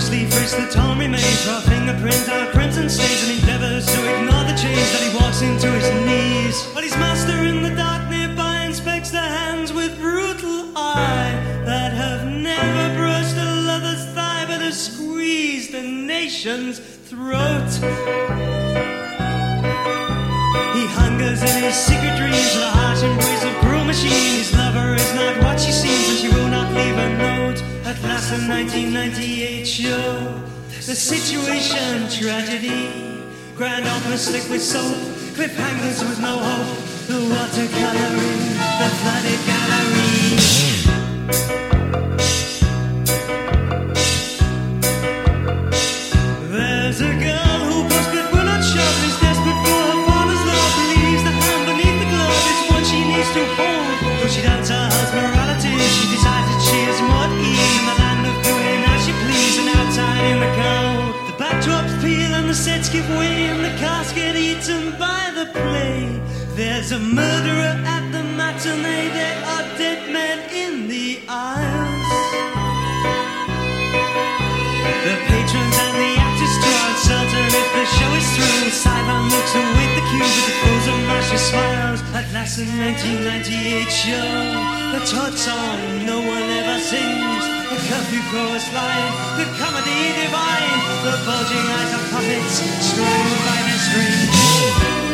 Briskly frisks the torn remains for a fingerprint on a crimson stains and endeavors to ignore the change that he walks into his knees. But his master in the dark nearby inspects the hands with brutal eye that have never brushed a lover's thigh but have squeezed a nation's throat. He hungers in his secret dreams the harsh embrace of cruel machine. His lover is not what she seems, and she will not leave a note. At last, the 1998 show. The situation, tragedy. Grand opera slick with soap. Cliffhangers with no hope. The watercoloring, the flooded gallery. There's a murderer at the matinee. There are dead men in the aisles. The patrons and the actors are uncertain if the show is through. Sideline looks await the cue with the pose of Marcia smiles. At last, the 1998 show, the Todd song no one ever sings. The curfew chorus line, the comedy divine, the bulging eyes of puppets strung by their strings.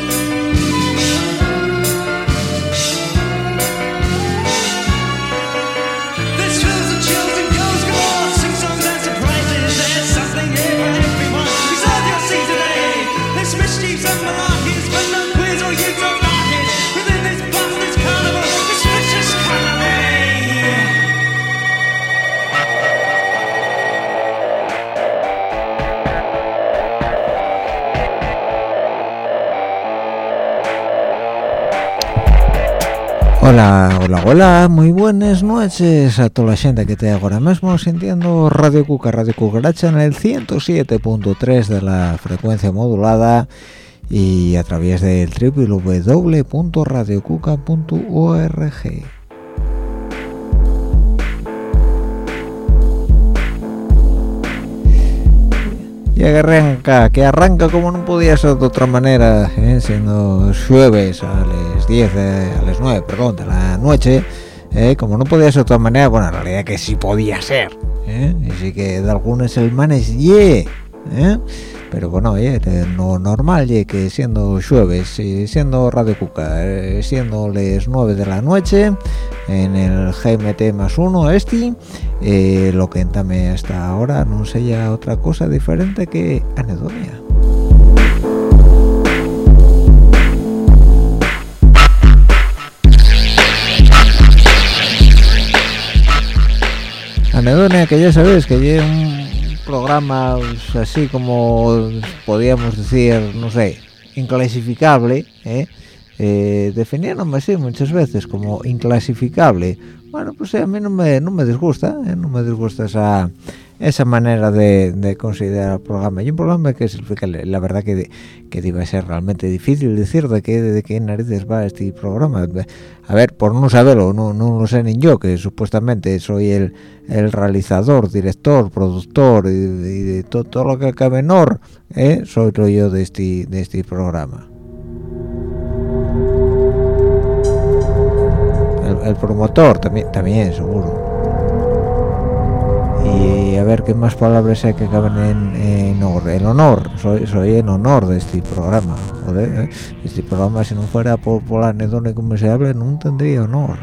Hola, hola, hola, muy buenas noches a toda la gente que te ahora mismo sintiendo Radio Cuca, Radio Cucaracha en el 107.3 de la frecuencia modulada y a través del www.radiocuca.org. Y arranca, que arranca como no podía ser de otra manera, ¿eh? siendo jueves a las 10, de- a las 9, perdón, de la noche, ¿eh? como no podía ser de otra manera, bueno, en realidad que sí podía ser, ¿eh? y sí que de algunas semanas, yeah, ¿eh? pero bueno, oye, de lo normal, que siendo jueves, siendo Radio Cuca, eh, siendo las 9 de la noche, en el GMT más uno este, eh, lo que entame hasta ahora no sería otra cosa diferente que anedonia. Anedonia, que ya sabéis que es un programa pues, así como podríamos decir, no sé, inclasificable, ¿eh? eh, definiéndome así muchas veces como inclasificable. Bueno, pues eh, a mí no me, no me disgusta, ¿eh? no me disgusta esa, esa manera de, considerar el programa. Y un programa que es la verdad que, que debe ser realmente difícil decir de qué de qué narices va este programa. A ver por no saberlo no, no lo sé ni yo que supuestamente soy el, el realizador director productor y, de todo, todo, lo que cabe en or ¿eh? soy yo de este de este programa. El, promotor también también seguro y a ver qué más palabras hay que caben en, en el honor soy, soy en honor de este programa ¿eh? este programa si no fuera por, por la anécdota como se habla no tendría honor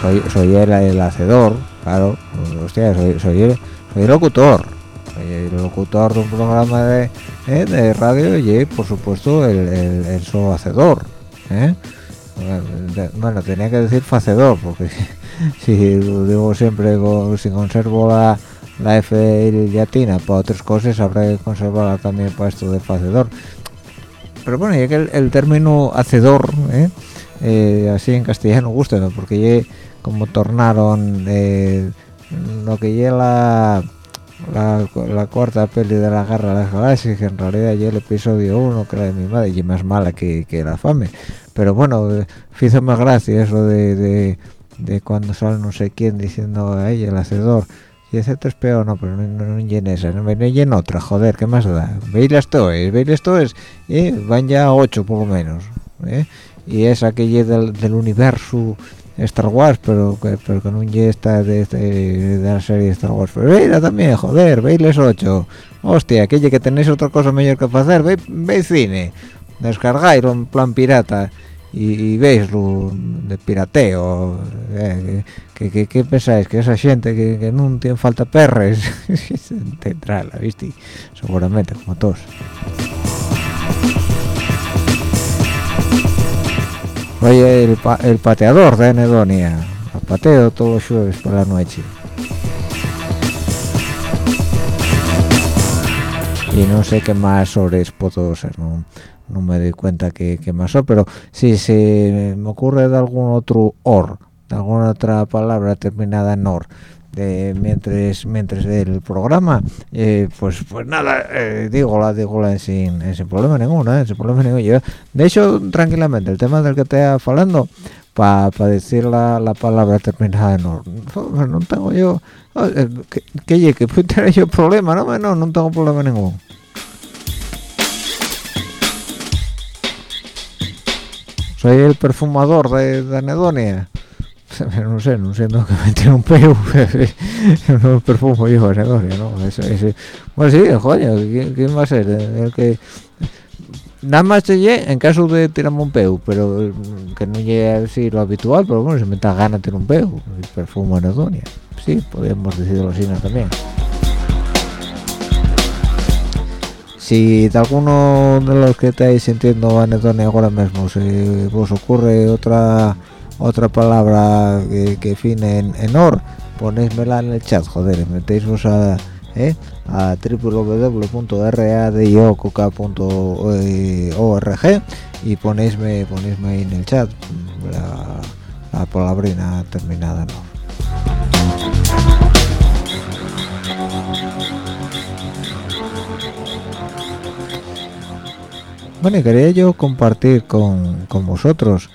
soy, soy el, hacedor claro hostia soy, soy, el, el locutor soy el locutor de un programa de, ¿eh? de radio y por supuesto el, el, el hacedor ¿eh? Bueno tenía que decir facedor porque si digo siempre si conservo la, la F latina para otras cosas habrá que conservarla también para esto de facedor pero bueno ya que el, término hacedor ¿eh? Eh, así en castellano gusta porque como tornaron eh, lo que lleva la, la, cuarta peli de la guerra de las galaxias que en realidad ya el episodio 1 que era de mi madre y más mala que la fame pero bueno hizo más gracia eso de de cuando sale no sé quién diciendo a ella el hacedor y ese es peor no pero no, no, no esa no, no otra joder qué más da veis esto es veis esto es ¿eh? van ya ocho por lo menos ¿eh? y es aquella del, del universo Star Wars pero que, pero que no está de, de, de, la serie Star Wars pero veis también joder veis ocho hostia aquella que tenéis otra cosa mejor que hacer veis, veis cine descargáis en plan pirata y, veis lo de pirateo eh, que, pensáis que esa gente que, que no tiene falta perres tendrá la viste seguramente como todos oye el, el pateador de Anedonia pateo todos los jueves por la noche y no sé qué más sobre puedo ser ¿no? No me doy cuenta que, que más pero si se me ocurre de algún otro or de alguna otra palabra terminada en or de mientras mientras del programa eh, pues pues nada eh, digo la digo la sin, sin problema ninguno eh, sin problema ninguno de hecho tranquilamente el tema del que te hablando para decir la, la, palabra terminada en or. No, tengo yo que, que, que tener yo problema no no no tengo problema ninguno soy el perfumador de, de Anedonia no sé, no sé, no que me tiene un pelo no perfumo yo Anedonia, ¿no? Eso. Bueno, sí, coño, ¿quién, va a ser? El que nada más te en caso de tirarme un peu, pero que no llegue así lo habitual, pero bueno, si me da ganas de tener un peu, perfumo Anedonia. Sí, podríamos decirlo así también. Si de alguno de los que estáis sintiendo anedonia ahora mismo si os ocurre otra otra palabra que, que fine en, en or ponéismela en el chat joder metéis vos a ¿eh? a www.radiococa.org y ponéisme ponéisme ahí en el chat la, la palabrina terminada no Bueno, quería yo compartir con, vosotros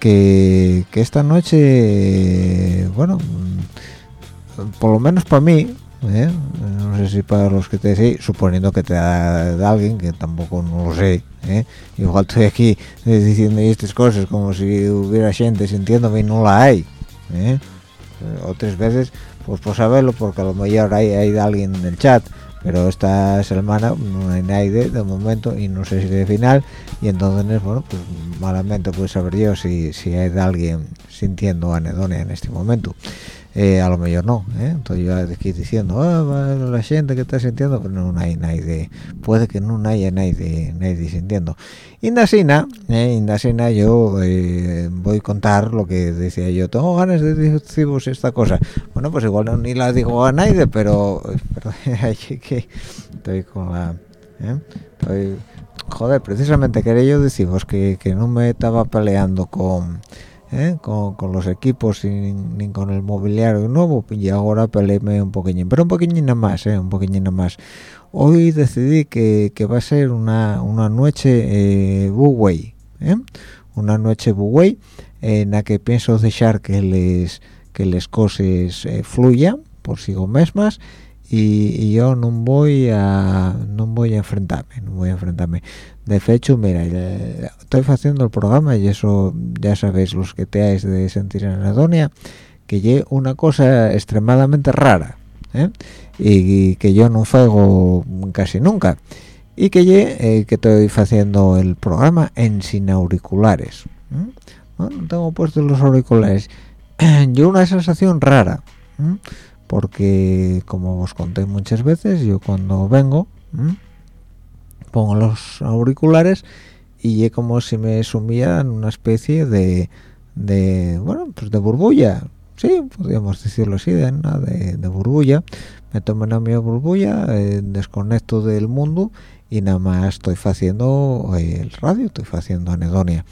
que, esta noche, bueno, por lo menos para mí, ¿eh? no sé si para los que te sé, suponiendo que te da de alguien, que tampoco no lo sé, ¿eh? igual estoy aquí diciendo estas cosas como si hubiera gente sintiéndome y no la hay, ¿eh? otras veces, pues por saberlo, porque a lo mejor hay, hay alguien en el chat, pero esta semana no hay nadie de momento y no sé si de final. Y entonces bueno pues malamente puedo saber yo si, si hay alguien sintiendo anedonia en este momento eh, a lo mejor no ¿eh? entonces yo aquí diciendo ah, la gente que está sintiendo pero no hay nadie puede que no haya nadie nadie sintiendo Indasina, eh, Indasina yo eh, voy a contar lo que decía yo, tengo ganas de decir esta cosa. Bueno, pues igual no, ni la digo a nadie, pero, que estoy con la... ¿eh? Estoy, joder, precisamente quería yo deciros que, que no me estaba peleando con ¿eh? con, los equipos ni con el mobiliario nuevo y ahora peleéme un poquillín pero un poquillín nada más ¿eh? un poquillín nada más hoy decidí que, va a ser una, una noche eh, buway ¿eh? una noche buway en la que pienso dejar que les que les cosas fluyan por sigo mesmas y, yo no voy a no voy a enfrentarme no voy a enfrentarme. De hecho mira estoy haciendo el programa y eso ya sabéis los que te teáis de sentir en Adonia que lle una cosa extremadamente rara ¿eh? y, que yo no fuego casi nunca. Y que lle eh, que estoy haciendo el programa en sin auriculares no tengo puestos los auriculares. Yo una sensación rara porque como os conté muchas veces yo cuando vengo pongo los auriculares y es como si me sumía en una especie de, de bueno pues de burbuja sí podríamos decirlo así de, de, burbuja me tomo una mi burbuja eh, desconecto del mundo y nada más estoy haciendo el radio estoy haciendo anedonia.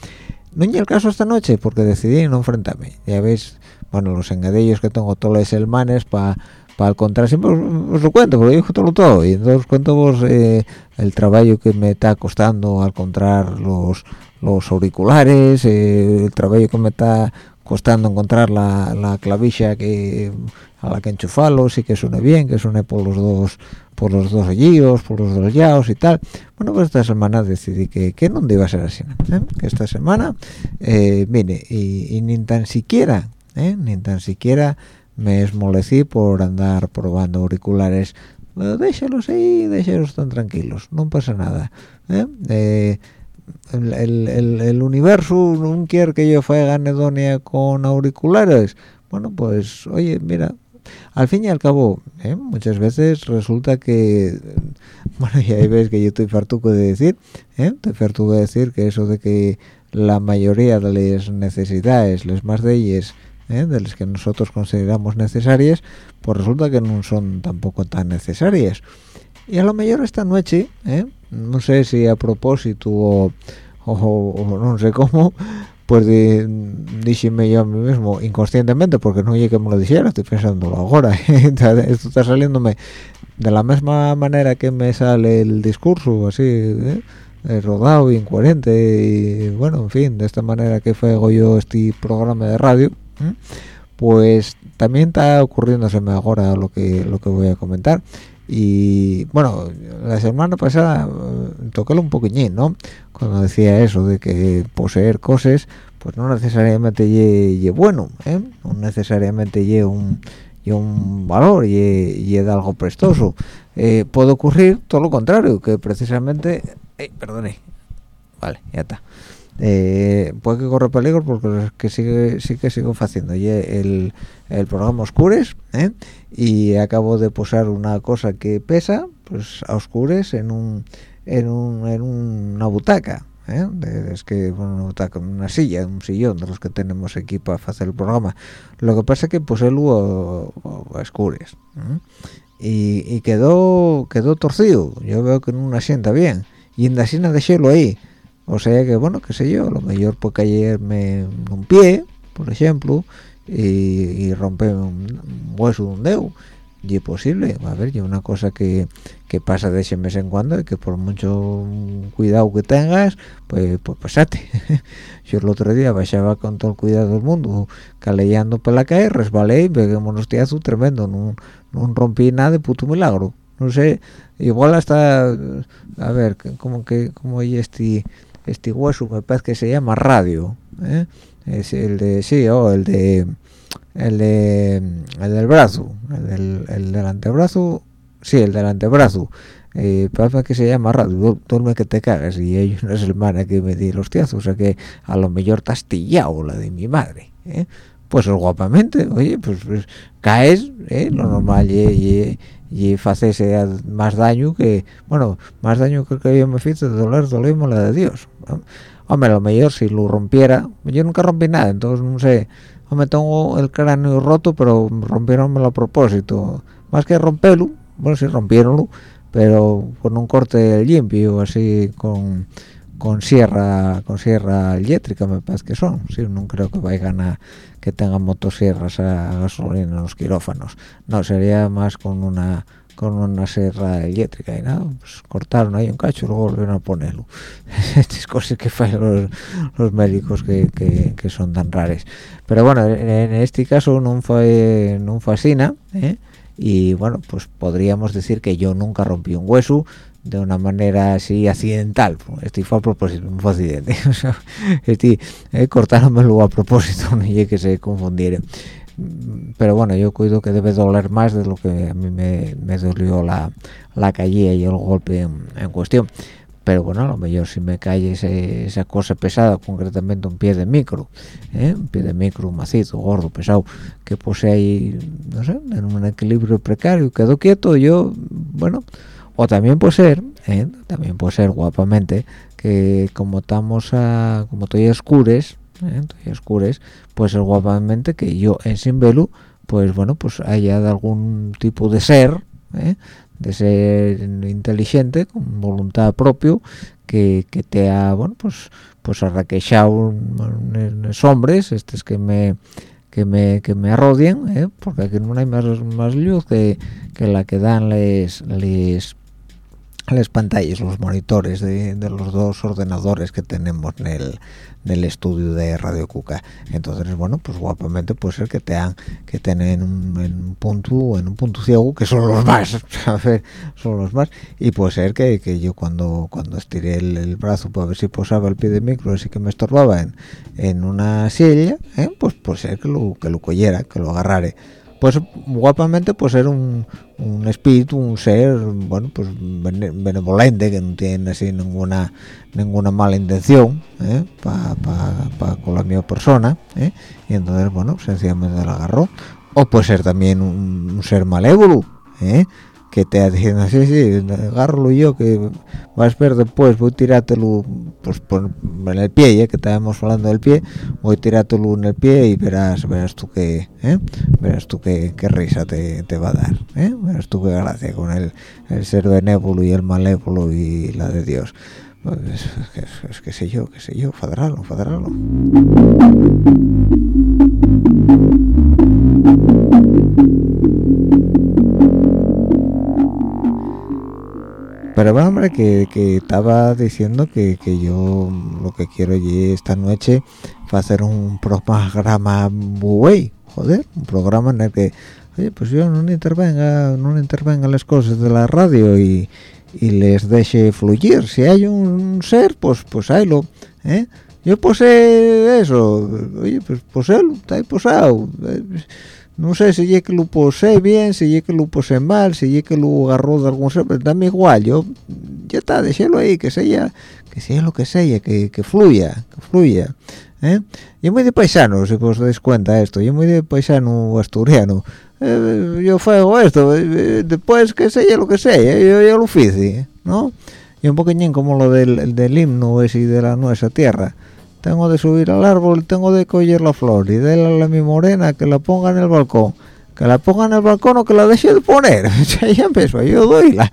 No es el caso esta noche porque decidí no enfrentarme. Ya veis bueno los engadillos que tengo todos los semanas para para contar siempre os, lo cuento porque digo todo todo. Y entonces cuento vos eh, el trabajo que me está costando al encontrar los los auriculares eh, el trabajo que me está costando encontrar la, la clavija que a la que enchufarlos y que suene bien que suene por los dos por los dos guíos por los dos yaos y tal. Bueno pues esta semana decidí que, que no iba a ser así ¿eh? que esta semana eh, mire y, y, ni tan siquiera ni tan siquiera me esmolecí por andar probando auriculares déjalos ahí déjalos tan tranquilos no pasa nada ¿eh? Eh, el, universo no quiere que yo fuera anedonia con auriculares bueno pues oye mira al fin y al cabo ¿eh? muchas veces resulta que bueno y ahí ves que yo estoy fartuco de decir estoy fartuco de decir que eso de que la mayoría de las necesidades las más de ellas ¿eh? de las que nosotros consideramos necesarias pues resulta que no son tampoco tan necesarias y a lo mejor esta noche ¿eh? no sé si a propósito o, no sé cómo pues díjeme yo a mí mismo inconscientemente porque no oye que me lo dijera estoy pensándolo ahora esto está saliéndome de la misma manera que me sale el discurso así ¿eh? rodado y incoherente y bueno en fin de esta manera que fue yo este programa de radio pues también está ocurriéndoseme ahora lo que lo que voy a comentar. Y bueno la semana pasada eh, toqué un poquillín no cuando decía eso de que poseer cosas pues no necesariamente ye, bueno ¿eh? no necesariamente ye un un valor y, y algo prestoso. Eh, puede ocurrir todo lo contrario que precisamente eh, perdone vale ya está eh, puede que corre peligro porque que sigue sí que sigo haciendo el, programa oscures ¿eh? y acabo de posar una cosa que pesa pues a oscures en un en, un, en una butaca ¿eh? es que bueno, una una silla un sillón de los que tenemos aquí para hacer el programa. Lo que pasa es que pues el a, oscures y, y, quedó quedó torcido. Yo veo que no asienta bien. Y en la sina de hielo ahí o sea que bueno qué sé yo lo mejor puede caerme un pie por ejemplo y, y un, hueso de un dedo. Y es posible a ver y una cosa que, que pasa de ese mes en cuando y que por mucho cuidado que tengas pues pues pasate. Yo el otro día bajaba con todo el cuidado del mundo caleando por la calle resbalé y pegué un hostiazo tremendo no, no rompí nada de puto milagro. No sé igual hasta a ver como que como y este este hueso me parece que se llama radio ¿eh? es el de sí o el de el de el del brazo el del, el antebrazo sí el del antebrazo eh, parece que se llama radio duerme que te cagas y hay una semana que me di los tiazos o sea que a lo mejor está astillado la de mi madre ¿eh? Pues guapamente oye pues, pues caes ¿eh? lo normal y, y, y facese más daño que bueno más daño que, yo me hice de doler dolemos la de Dios hombre lo mejor si lo rompiera yo nunca rompí nada entonces no sé me tengo el cráneo roto pero rompieronme a propósito más que romperlo bueno si rompieronlo pero con un corte limpio así con con sierra con sierra eléctrica me parece que son sí no creo que vayan a que tengan motosierras a gasolina en los quirófanos. No sería más con una con una sierra eléctrica y nada pues cortaron ahí un cacho y luego volvieron a ponerlo. Estas cosas que hacen los, médicos que, que, son tan raras pero bueno en este caso no fue no fascina ¿eh? y bueno pues podríamos decir que yo nunca rompí un hueso de una manera así accidental. Estoy fue a propósito un accidente. Estoy eh, cortármelo a propósito no y que se confundiera. Pero bueno yo cuido que debe doler más de lo que a mí me, dolió la, la calle y el golpe en, cuestión. Pero bueno a lo mejor si me cae esa cosa pesada concretamente un pie de micro ¿eh? un pie de micro macizo gordo pesado que posee ahí no sé en un equilibrio precario quedó quieto yo bueno o también puede ser ¿eh? también puede ser guapamente que como estamos a como estoy oscures ¿eh? estoy oscures pues ser guapamente que yo en Simbelu pues bueno pues haya de algún tipo de ser ¿eh? de ser inteligente con voluntad propio que, que te ha bueno pues pues arraquechado unos hombres estos que me que me que me arrodien porque aquí no hay más más luz que, que la que dan les les las pantallas, los monitores de, los dos ordenadores que tenemos en el, estudio de Radio Cuca. Entonces, bueno, pues guapamente puede ser que te que tienen un, en un punto en un punto ciego que son los más, son los más y puede ser que, yo cuando cuando estiré el, brazo para ver si posaba el pie de micro así que me estorbaba en, en una silla, ¿eh? pues puede ser que lo que lo cogiera, que lo agarrare pues guapamente pues ser un, un espíritu un ser bueno pues benevolente que no tiene así ninguna ninguna mala intención ¿eh? para con la mi persona ¿eh? y entonces bueno sencillamente la agarró o puede ser también un, un ser malévolo ¿eh? Que te diciendo sí sí agárralo yo que vas a ver después voy a tirártelo pues por, en el pie ya que estábamos hablando del pie voy a tirártelo en el pie y verás verás tú que ¿eh? verás tú que, risa te, va a dar ¿eh? verás tú qué gracia con el, el ser benévolo y el malévolo y la de Dios pues, es, que, sé yo, qué sé yo, fadralo, fadralo. Pero bueno, hombre que, estaba diciendo que, yo lo que quiero y esta noche va a hacer un programa muy joder un programa en el que oye pues yo no intervenga no intervenga las cosas de la radio y, les deje fluir si hay un ser pues pues haylo ¿eh? yo posee eso oye pues poseelo está ahí posado no sé si es que lo posee bien, si es que lo posee mal, si es que lo agarró de algún ser, pero dame igual, yo ya está, déjelo ahí, que sea, que sea lo que sea, que, que fluya, que fluya. ¿eh? Yo muy de paisano, si os dais cuenta esto, yo muy de paisano asturiano. Eh, yo fuego esto, eh, después que sea lo que sea, yo ya lo hice, ¿no? Y un poquillín como lo del, del himno ese de la nuestra tierra tengo de subir al árbol, tengo de coger la flor y de a mi morena que la ponga en el balcón. Que la ponga en el balcón o que la deje de poner. ya empezó, yo doy la,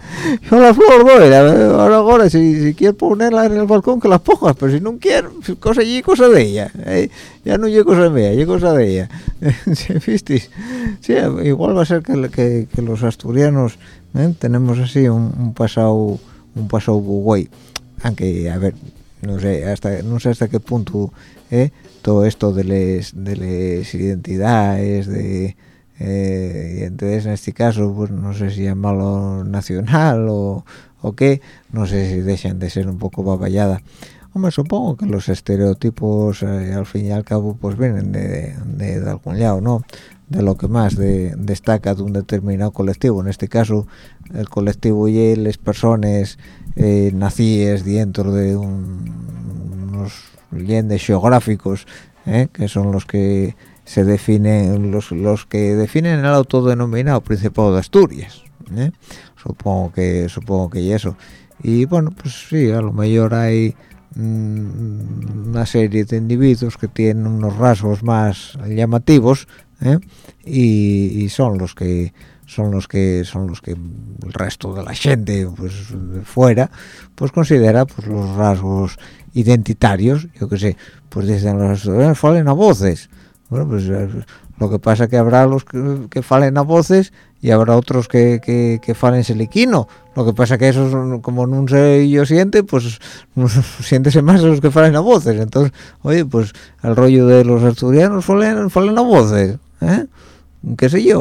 yo la flor doy. ahora, ahora si, si quieres ponerla en el balcón, que la pongas, pero si no quiero, cosa y cosa de ella. ¿eh? Ya no es cosa mía, es cosa de ella. ¿Viste? Sí, igual va a ser que, que, que los asturianos ¿eh? tenemos así un, un pasado un pasado guay. Aunque, a ver, no sé hasta no sé hasta qué punto ¿eh? todo esto de les de les identidades de eh, y entonces en este caso pues no sé si llamarlo nacional o, o qué no sé si dejan de ser un poco baballada hombre supongo que los estereotipos eh, al fin y al cabo pues vienen de, de, algún lado no de lo que más destaca de un determinado colectivo. En este caso el colectivo y las personas eh, nacíes dentro de unos leyendas geográficos eh, que son los que se definen los, los que definen el autodenominado Principado de Asturias eh. supongo que supongo que y eso. Y bueno pues sí a lo mejor hay una serie de individuos que tienen unos rasgos más llamativos ¿eh? y, son los que son los que son los que el resto de la gente pues fuera pues considera pues los rasgos identitarios yo que sé pues dicen los estudiantes falen a voces bueno pues eh, lo que pasa que habrá los que, falen a voces y habrá otros que, que, que falen seliquino. Lo que pasa que esos, como no sé yo siente, pues siéntese más los que falen a voces. Entonces, oye, pues el rollo de los asturianos falen, falen a voces, ¿eh? qué sé yo,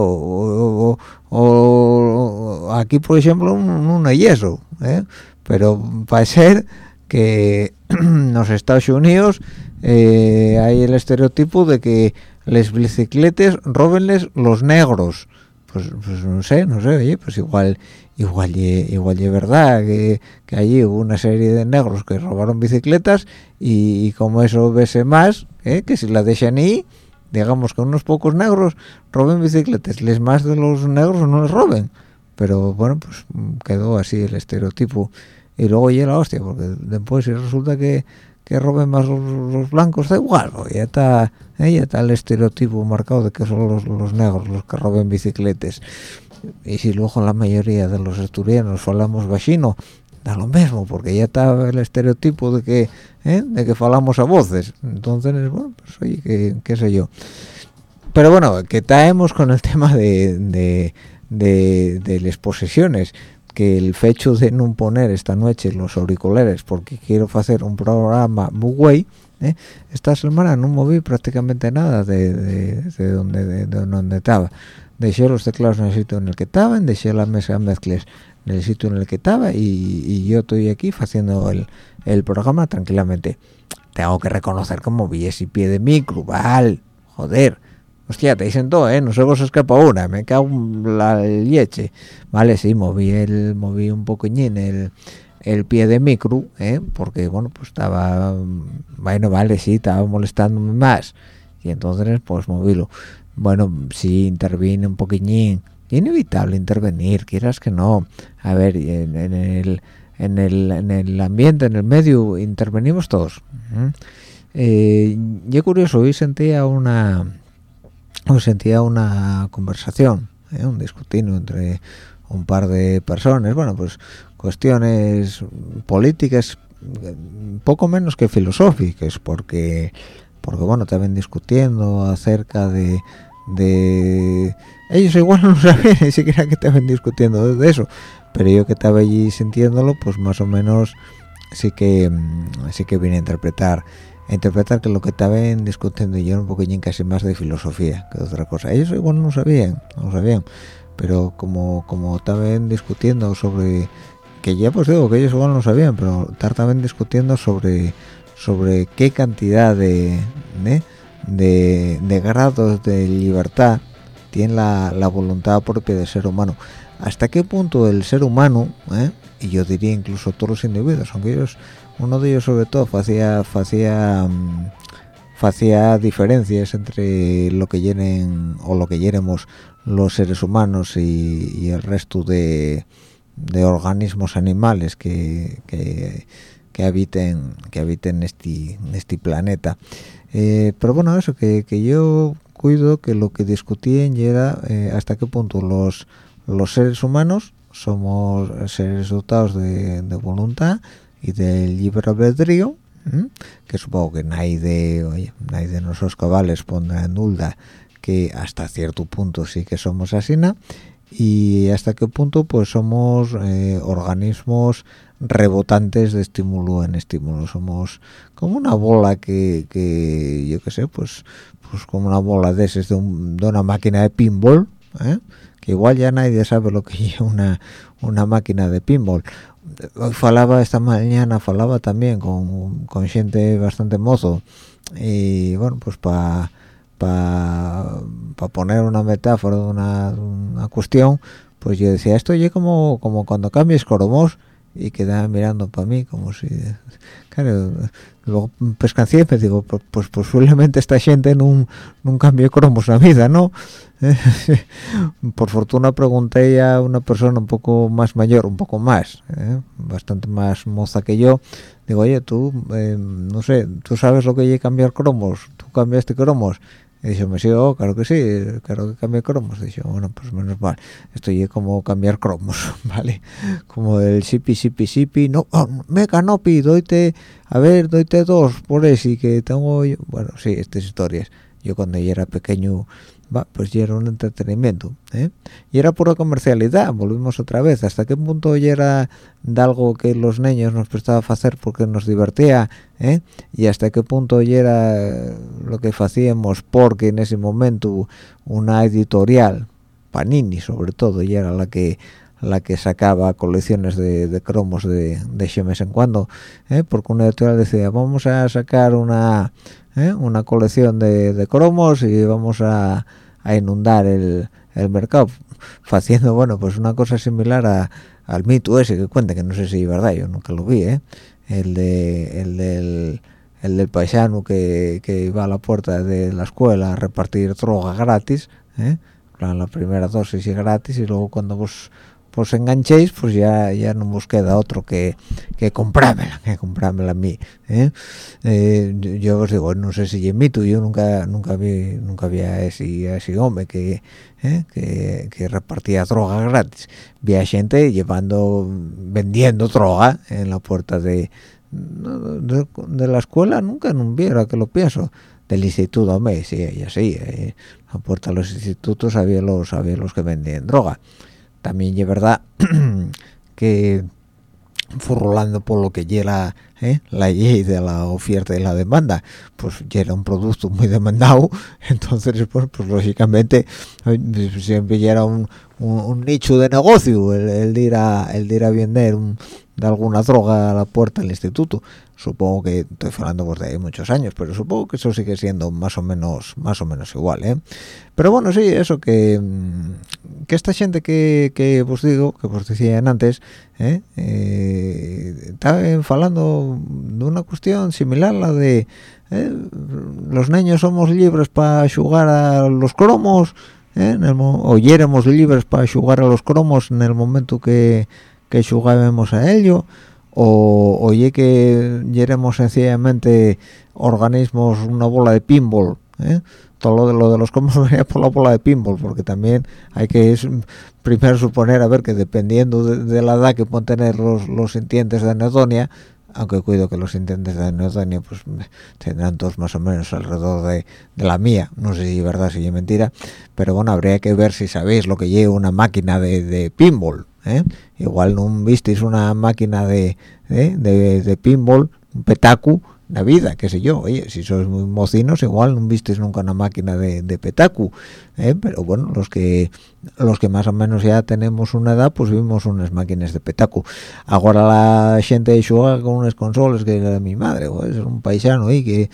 o, aquí por ejemplo no hay eso, ¿eh? pero parece ser que en los Estados Unidos eh, hay el estereotipo de que les bicicletes robenles los negros pues, pues no sé, no sé, oye, pues igual igual igual es verdad que, que, allí hubo una serie de negros que robaron bicicletas y, como eso vese más, ¿eh? que si la dejan ahí, digamos que unos pocos negros roben bicicletas, les más de los negros no les roben, pero bueno, pues quedó así el estereotipo y luego llega la hostia, porque después resulta que que roben más los, blancos, da igual, ya está, eh, ya está el estereotipo marcado de que son los, negros los que roben bicicletas. Y si luego la mayoría de los asturianos falamos bajino, da lo mismo, porque ya está el estereotipo de que eh, de que falamos a voces. Entonces, bueno, pues oye, qué, sé yo. Pero bueno, que traemos con el tema de, de, de, de las posesiones que el fecho de no poner esta noche los auriculares porque quiero hacer un programa muy guay ¿eh? esta semana no moví prácticamente nada de, de, donde de, donde estaba. Dejé los teclados en el sitio en el que estaban dejé la mesa de mezclas en el sitio en el que estaba y, yo estoy aquí haciendo el, el, programa tranquilamente. Tengo que reconocer como vi ese pie de micro vale joder hostia, te dicen todo, ¿eh? No se una, me cago en la leche. Vale, sí, moví el moví un poquillín el, el pie de micro, ¿eh? Porque, bueno, pues estaba... Bueno, vale, sí, estaba molestándome más. Y entonces, pues, movílo. Bueno, sí, intervine un poquillín. Inevitable intervenir, quieras que no. A ver, en, el... En el, en el ambiente, en el medio, intervenimos todos. eh, yo curioso, hoy sentía una sentía una conversación, ¿eh? un discutino entre un par de personas, bueno, pues cuestiones políticas poco menos que filosóficas, porque, porque bueno, estaban discutiendo acerca de, de... Ellos igual no sabían ni siquiera que estaban discutiendo de eso, pero yo que estaba allí sintiéndolo, pues más o menos sí que, sí que vine a interpretar interpretar que lo que estaban discutiendo yo era un poquillín casi más de filosofía que de otra cosa. Ellos igual no sabían, no sabían, pero como como estaban discutiendo sobre que ya pues digo que ellos igual no sabían, pero estaban discutiendo sobre sobre qué cantidad de de, de, grados de libertad tiene la, la, voluntad propia del ser humano. Hasta qué punto el ser humano, ¿eh? y yo diría incluso todos los individuos, aunque ellos uno de ellos sobre todo hacía hacía hacía diferencias entre lo que llenen o lo que llenemos los seres humanos y, el resto de, de, organismos animales que, que, habiten que habiten este este planeta. Eh, pero bueno eso que, que, yo cuido que lo que discutían era eh, hasta qué punto los los seres humanos somos seres dotados de voluntad y del libre albedrío que supongo que nadie de oye, nadie de nuestros cabales pondrá en duda que hasta cierto punto sí que somos así y hasta qué punto pues somos eh, organismos rebotantes de estímulo en estímulo. Somos como una bola que, yo qué sé pues pues como una bola de esas de, una máquina de pinball ¿eh? que igual ya nadie sabe lo que es una una máquina de pinball hoy falaba esta mañana falaba también con, con gente bastante mozo. Y bueno pues para para poner una metáfora de una, cuestión pues yo decía esto ya como como cuando cambies cromos y quedaba mirando para mí como si claro luego pescancé y me digo pues, pues posiblemente esta gente no un cambio cromos la vida no por fortuna pregunté a una persona un poco más mayor un poco más ¿eh? bastante más moza que yo. Digo oye tú eh, no sé tú sabes lo que hay cambiar cromos tú cambiaste cromos y dijo me sí oh, claro que sí claro que cambia cromos dijo bueno pues menos mal estoy como cambiar cromos vale como el sipi sipi sipi no oh, mega no pi doite a ver doite dos por eso que tengo yo bueno sí estas historias. Yo cuando yo era pequeño va, pues ya era un entretenimiento ¿eh? y era pura comercialidad volvimos otra vez hasta qué punto ya era de algo que los niños nos prestaba a hacer porque nos divertía ¿eh? y hasta qué punto ya era lo que hacíamos porque en ese momento una editorial Panini sobre todo ya era la que la que sacaba colecciones de, cromos de, de ese en cuando ¿eh? porque una editorial decía vamos a sacar una ¿eh? una colección de, cromos y vamos a, inundar el, mercado haciendo bueno pues una cosa similar a, al mito ese que cuenta que no sé si es verdad yo nunca lo vi ¿eh? el de el del el del paisano que, que iba a la puerta de la escuela a repartir droga gratis ¿eh? la primera dosis y gratis y luego cuando vos pues enganchéis pues ya ya no nos queda otro que que comprármela que comprármela a mí ¿eh? Eh, yo os digo no sé si es mito yo nunca nunca vi nunca había ese, ese hombre que, ¿eh? que, que repartía droga gratis vi a gente llevando vendiendo droga en la puerta de de, la escuela nunca no viera que lo pienso del instituto me sí y así a la puerta de los institutos había los había los que vendían droga también es verdad que furrolando por lo que llega ¿eh? la ley de la oferta y la demanda pues llega un producto muy demandado entonces pues, pues lógicamente siempre llega un, un, nicho de negocio el, el, ir a, el ir a vender de alguna droga a la puerta del instituto supongo que estoy hablando pues, de muchos años pero supongo que eso sigue siendo más o menos más o menos igual ¿eh? pero bueno sí eso que mm, que esta gente que, que os digo que os decían antes ¿eh? eh estaban hablando de una cuestión similar a la de ¿eh? los niños somos libres para jugar a los cromos ¿eh? en el, o éramos libres para jugar a los cromos en el momento que que jugábamos a ello o oye que yeremos sencillamente organismos una bola de pinball ¿eh? todo lo de, lo de los cromos venía por la bola de pinball porque también hay que primero suponer a ver que dependiendo de, la edad que pueden tener los, los sintientes de anedonia aunque cuido que los sintientes de anedonia pues tendrán todos más o menos alrededor de, la mía no sé si es verdad si es mentira pero bueno habría que ver si sabéis lo que lleva una máquina de, de pinball ¿eh? igual no visteis una máquina de, ¿eh? de, de, pinball, un petacu, la vida, qué sé yo, oye, si sois muy mocinos, igual no visteis nunca una máquina de, petacu, ¿eh? pero bueno, los que los que más o menos ya tenemos una edad, pues vimos unas máquinas de petacu. Ahora la gente juega con unas consolas que era mi madre, es un paisano ahí que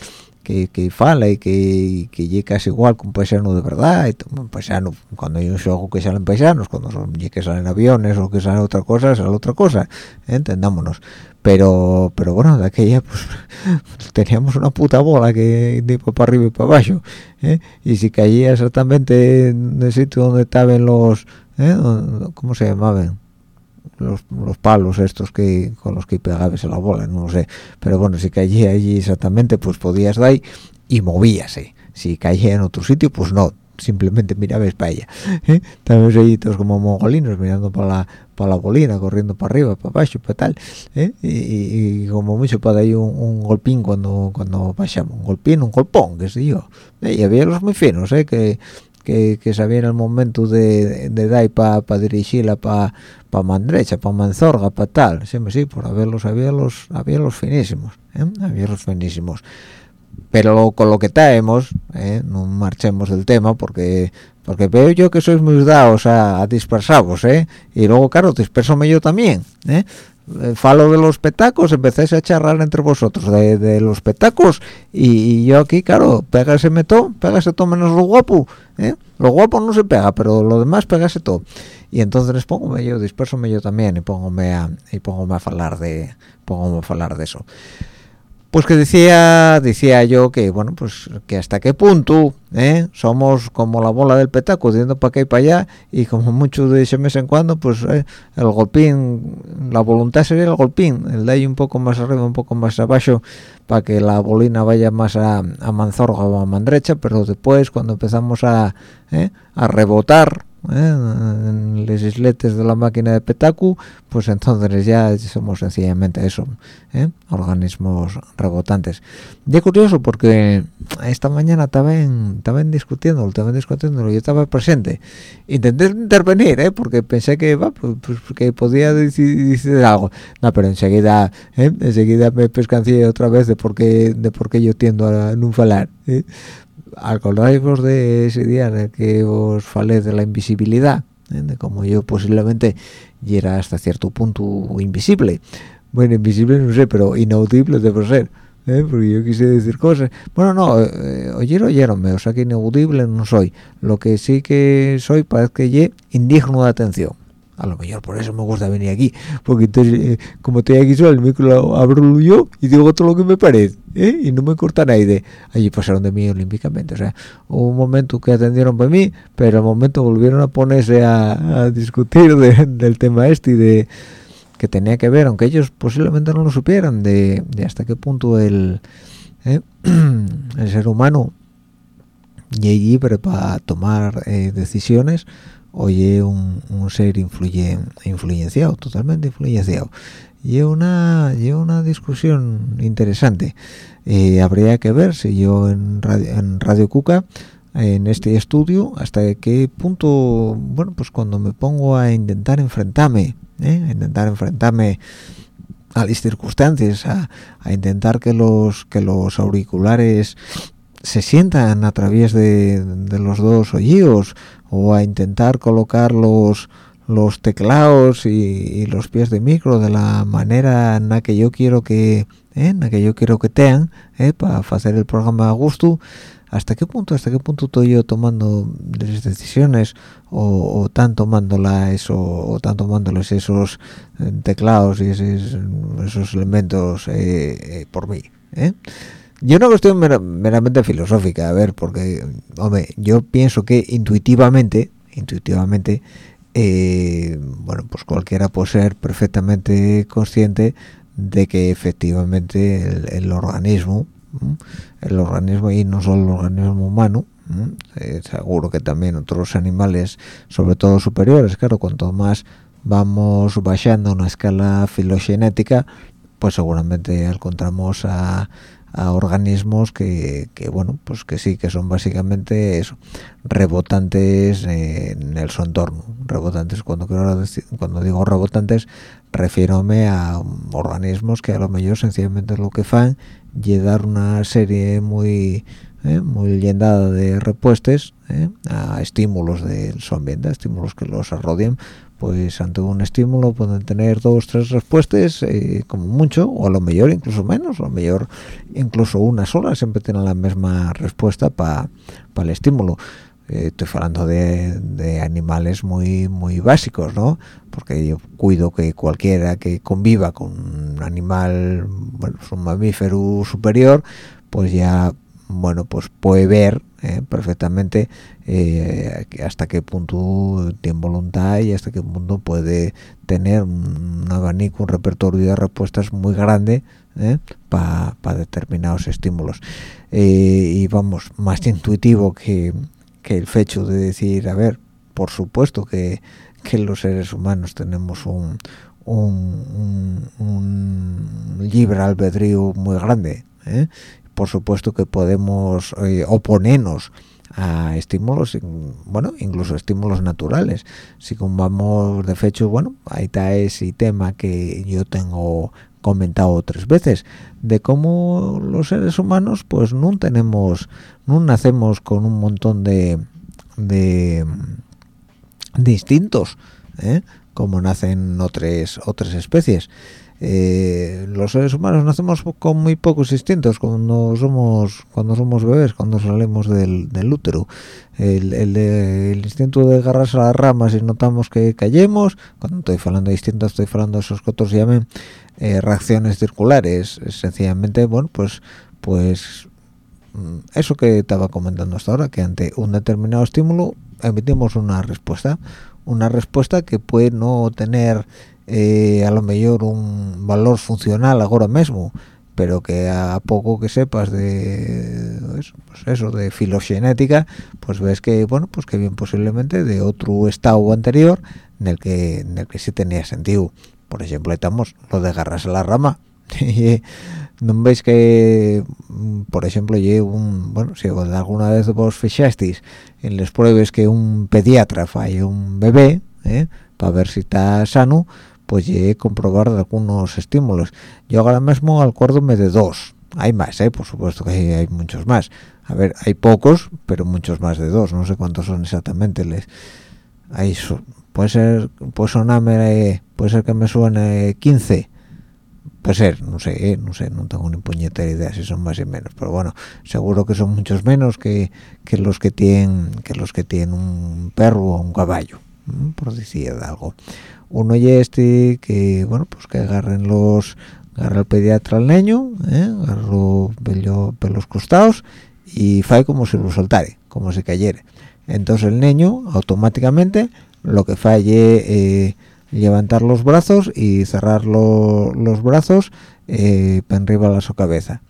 que, fala y que, que llega casi igual que un paisano de verdad y un paisano cuando hay un juego que salen paisanos cuando son que salen aviones o que salen otra cosa sale otra cosa ¿eh? entendámonos pero pero bueno de aquella pues teníamos una puta bola que tipo para arriba y para abajo ¿eh? y si caía exactamente en el sitio donde estaban los ¿eh? ¿cómo se llamaban? los, palos estos que con los que pegabas a la bola, no sé, pero bueno, si caía allí exactamente, pues podías dar y movíase. Si caía en otro sitio, pues no, simplemente mirabas para ella. ¿eh? Estábamos todos como mongolinos mirando para la, para la bolina, corriendo para arriba, para abajo, para tal, ¿eh? y, como mucho para ahí un, golpín cuando cuando pasamos, un golpín, un golpón, que sé yo. ¿eh? Y había los muy finos, ¿eh? que que, que sabían el momento de, de dar para pa dirigirla para pa mandrecha, para manzorga, para tal, siempre sí, por haberlos, había los, había los finísimos, ¿eh? había los finísimos. Pero con lo que traemos, ¿eh? no marchemos del tema porque porque veo yo que sois muy dados a, a dispersaros, ¿eh? y luego claro, dispersome yo también, ¿eh? Eh, falo de los petacos, empezáis a charlar entre vosotros de, los petacos y, yo aquí, claro, pégase todo, pégase todo menos lo guapo, ¿eh? Lo guapo no se pega, pero lo demás pégase todo. Y entonces pongo yo, disperso yo también y póngome a y póngome a hablar de póngome a hablar de eso. Pues que decía decía yo que bueno pues que hasta qué punto ¿eh? somos como la bola del petaco yendo para acá y para allá y como mucho de ese mes en cuando pues eh, el golpín la voluntad sería el golpín el de ahí un poco más arriba un poco más abajo para que la bolina vaya más a, a manzorga o a mandrecha pero después cuando empezamos a, ¿eh? a rebotar ¿eh? en los isletes de la máquina de petacu pues entonces ya somos sencillamente eso ¿eh? organismos rebotantes y es curioso porque esta mañana estaban estaban discutiendo estaban discutiendo yo estaba presente intenté intervenir ¿eh? porque pensé que va pues, pues, que podía decir, decir, algo no pero enseguida ¿eh? enseguida me pescancié otra vez de por qué de por qué yo tiendo a no falar ¿eh? Acordáis de ese día en el que os falé de la invisibilidad ¿eh? de cómo yo posiblemente y era hasta cierto punto invisible bueno invisible no sé pero inaudible debo ser ¿eh? porque yo quise decir cosas bueno no eh, oyer oyeronme o sea que inaudible no soy lo que sí que soy parece que ye indigno de atención a lo mejor por eso me gusta venir aquí porque entonces eh, como estoy aquí solo el micro abro yo y digo todo lo que me parece ¿eh? y no me corta nadie allí pasaron de mí olímpicamente o sea hubo un momento que atendieron para mí pero al momento volvieron a ponerse a, a discutir de, del tema este y de que tenía que ver aunque ellos posiblemente no lo supieran de, de hasta qué punto el ¿eh? el ser humano y libre para tomar eh, decisiones oye un, ser influye, influenciado, totalmente influenciado. Y una, y una discusión interesante. Eh, habría que ver si yo en Radio, Cuca, en este estudio, hasta qué punto, bueno, pues cuando me pongo a intentar enfrentarme, ¿eh? a intentar enfrentarme a las circunstancias, a, intentar que los, que los auriculares se sientan a través de, de los dos oídos o a intentar colocar los los teclados y, los pies de micro de la manera en la que yo quiero que ¿eh? en la que yo quiero que tengan ¿eh? para hacer el programa a gusto hasta qué punto hasta qué punto estoy yo tomando las decisiones o, o tan tomándola eso o tan esos eh, teclados y esos, elementos por mí. Yo una cuestión mer meramente filosófica a ver porque hombre yo pienso que intuitivamente intuitivamente eh, bueno pues cualquiera puede ser perfectamente consciente de que efectivamente el, el organismo el organismo y no solo el organismo humano eh, seguro que también otros animales sobre todo superiores claro cuanto más vamos bajando una escala filogenética pues seguramente encontramos a a organismos que, que, bueno pues que sí que son básicamente eso rebotantes en el su entorno. Rebotantes cuando quiero cuando digo rebotantes refiérome a organismos que a lo mejor sencillamente lo que fan y dar una serie muy eh, muy llenada de repuestos eh, a estímulos del su ambiente estímulos que los rodean pues ante un estímulo pueden tener dos tres respuestas eh, como mucho o a lo mejor incluso menos o a lo mejor incluso una sola siempre tiene la misma respuesta para pa el estímulo. Eh, estoy hablando de, de, animales muy muy básicos no porque yo cuido que cualquiera que conviva con un animal un mamífero superior pues ya bueno pues puede ver eh, perfectamente eh, hasta qué punto tiene voluntad y hasta qué punto puede tener un, abanico, un repertorio de respuestas muy grande eh, para pa determinados estímulos. Y vamos, más intuitivo que, el hecho de decir, a ver, por supuesto que, que los seres humanos tenemos un, un libre albedrío muy grande. Por supuesto que podemos oponernos a estímulos bueno incluso estímulos naturales si como vamos de hecho bueno ahí está ese tema que yo tengo comentado tres veces de cómo los seres humanos pues no tenemos no nacemos con un montón de de, de instintos ¿eh? como nacen otras otras especies eh, los seres humanos nacemos con muy pocos instintos cuando somos cuando somos bebés cuando salimos del, útero. El, instinto de agarrarse a las ramas y notamos que cayemos cuando estoy hablando de instintos estoy hablando de esos que otros llamen eh, reacciones circulares. Sencillamente bueno pues pues mm, eso que estaba comentando hasta ahora que ante un determinado estímulo emitimos una respuesta. Una respuesta que puede no tener eh, a lo mejor un valor funcional ahora mismo pero que a poco que sepas de pues eso de filogenética pues ves que bueno pues que bien posiblemente de otro estado anterior en el que en el que sí tenía sentido por ejemplo estamos lo de agarrarse la rama no veis que por ejemplo un bueno si alguna vez vos fichasteis en las pruebas que un pediatra falla un bebé ¿eh? para ver si está sano pues llegué a comprobar algunos estímulos. Yo ahora mismo acuérdome de dos. Hay más, ¿eh? por supuesto que hay, muchos más. A ver, hay pocos, pero muchos más de dos. No sé cuántos son exactamente. Les, hay, puede ser, puede sonarme, puede ser que me suene 15. Puede ser, no sé, ¿eh? no sé, no tengo ni puñetera idea si son más y menos, pero bueno, seguro que son muchos menos que, que los que tienen que los que tienen un perro o un caballo, por decir algo uno y este que bueno pues que agarren los agarra el pediatra al niño ¿eh? agarro pelos costados y fai como si lo soltare como si cayere entonces el niño automáticamente lo que falle eh, levantar los brazos y cerrar los brazos eh, arriba de su cabeza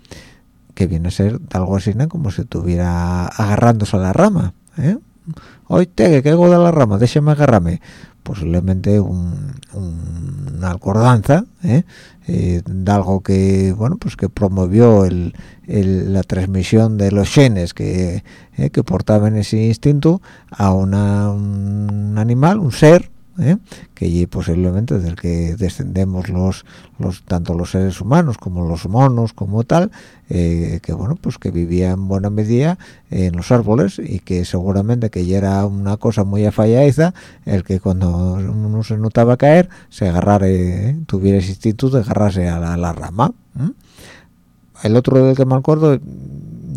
que viene a ser algo así como si estuviera agarrándose a la rama ¿eh? Hoy te que caigo de la rama déjame agarrarme posiblemente una acordanza ¿eh? Eh, algo que bueno pues que promovió la transmisión de los genes que, eh, que portaban ese instinto a un animal un ser ¿eh? que posiblemente del que descendemos los los tanto los seres humanos como los monos como tal eh, que bueno pues que vivían en buena medida en los árboles y que seguramente que ya era una cosa muy afalladiza el que cuando uno se notaba caer se agarrara ¿eh? tuviera ese instinto de agarrarse a la, rama el otro del que me acuerdo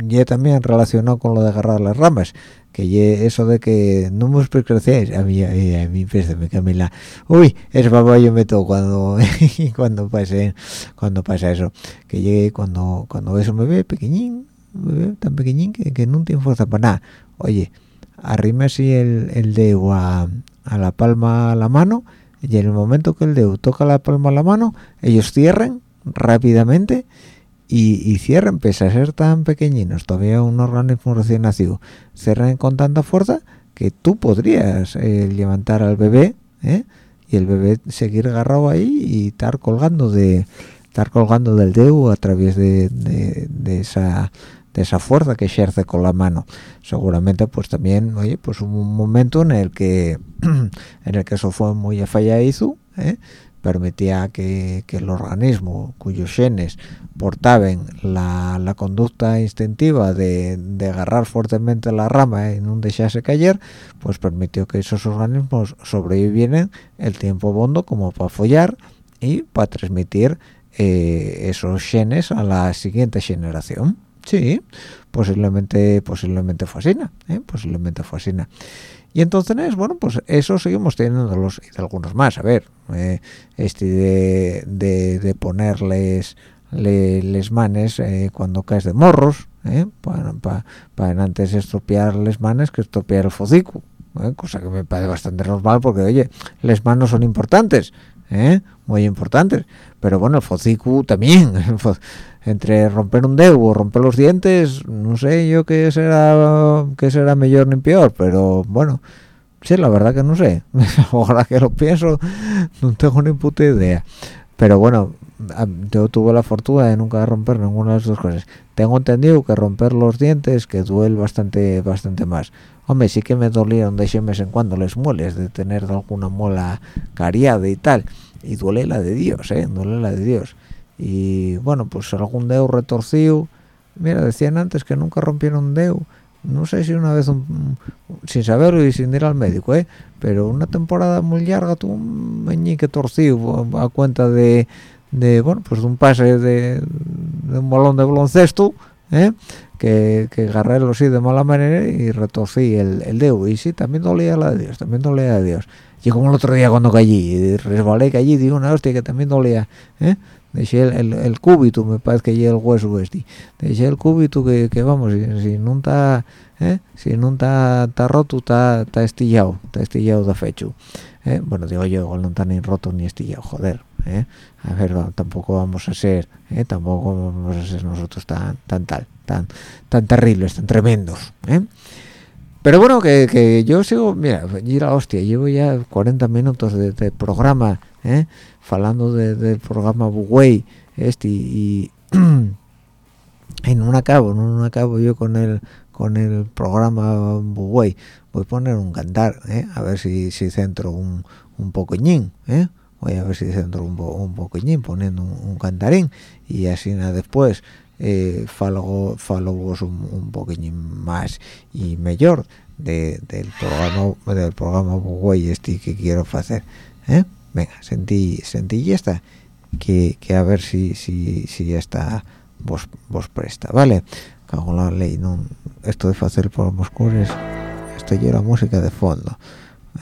ya también relacionado con lo de agarrar las ramas que eso de que no me precrecéis a mí a mí, a mí me Camila. Uy es papá yo meto cuando cuando pase cuando pasa eso. Que llegue cuando cuando eso me ve pequeñín me tan pequeñín que, que no tiene fuerza para nada. Oye arrime así el, el dedo a, a la palma a la mano y en el momento que el dedo toca la palma a la mano ellos cierran rápidamente y, cierren, pese a ser tan pequeñinos, todavía un organismo recién nacido, cierran con tanta fuerza que tú podrías eh, levantar al bebé ¿eh? y el bebé seguir agarrado ahí y estar colgando de estar colgando del dedo a través de, esa de esa fuerza que ejerce con la mano seguramente pues también oye pues un momento en el que en el que eso fue muy falladizo ¿eh? Permitía que, el organismo cuyos genes portaban la, conducta instintiva de, agarrar fuertemente la rama y no dejarse caer, pues permitió que esos organismos sobrevivieran el tiempo bondo como para follar y para transmitir eh, esos genes a la siguiente generación. Sí, posiblemente, posiblemente así, ¿eh? posiblemente así. Y entonces, bueno, pues eso seguimos teniendo los y algunos más. A ver, eh, este de, ponerles les manes eh, cuando caes de morros, eh, para, para, antes estropear les manes que estropear el focico. Eh, cosa que me parece bastante normal porque, oye, les manos son importantes, muy importantes. Pero bueno, el focico también. entre romper un dedo o romper los dientes no sé yo qué será qué será mejor ni peor pero bueno sí la verdad que no sé. Ahora que lo pienso no tengo ni puta idea. Pero bueno yo tuve la fortuna de nunca romper ninguna de las dos cosas. Tengo entendido que romper los dientes que duele bastante bastante más. Hombre sí que me dolieron de vez en cuando les mueles de tener alguna muela cariada y tal. Y duele la de Dios eh duele la de Dios y bueno pues algún dedo retorcido mira decían antes que nunca rompieron un dedo no sé si una vez sin saberlo y sin ir al médico ¿eh? pero una temporada muy larga tuvo un meñique torcido a cuenta de de bueno pues de un pase de, un balón de baloncesto ¿eh? que, que agarré así de mala manera y retorcí el, el dedo y sí también dolía la de Dios también dolía de Dios y como el otro día cuando caí resbalé caí digo una hostia que también dolía ¿eh? Dejé el, el, cúbito me parece que el hueso este dejé el cúbito que, que vamos si, no está ¿eh? si roto está estillado está estillado de fecho ¿eh? bueno digo yo no está ni roto ni estillado joder ¿eh? a ver tampoco vamos a ser tampoco vamos a ser nosotros tan tan tal tan tan terribles tan tremendos pero bueno que, que, yo sigo mira la hostia llevo ya 40 minutos de, programa ¿eh? falando del programa Bugway este y, en un acabo en un acabo yo con el con el programa Bugway voy a poner un cantar ¿eh? a ver si, si centro un, un poquillín ¿eh? voy a ver si centro un, un poquillín poniendo un, cantarín y así nada después eh, falo, falo un, un poquillín más y mejor de, del programa del programa Bugway este que quiero hacer ¿eh? Venga sentí sentí y esta que, que, a ver si si si está vos vos presta. Vale cago la ley esto de hacer por moscures esto ya la música de fondo.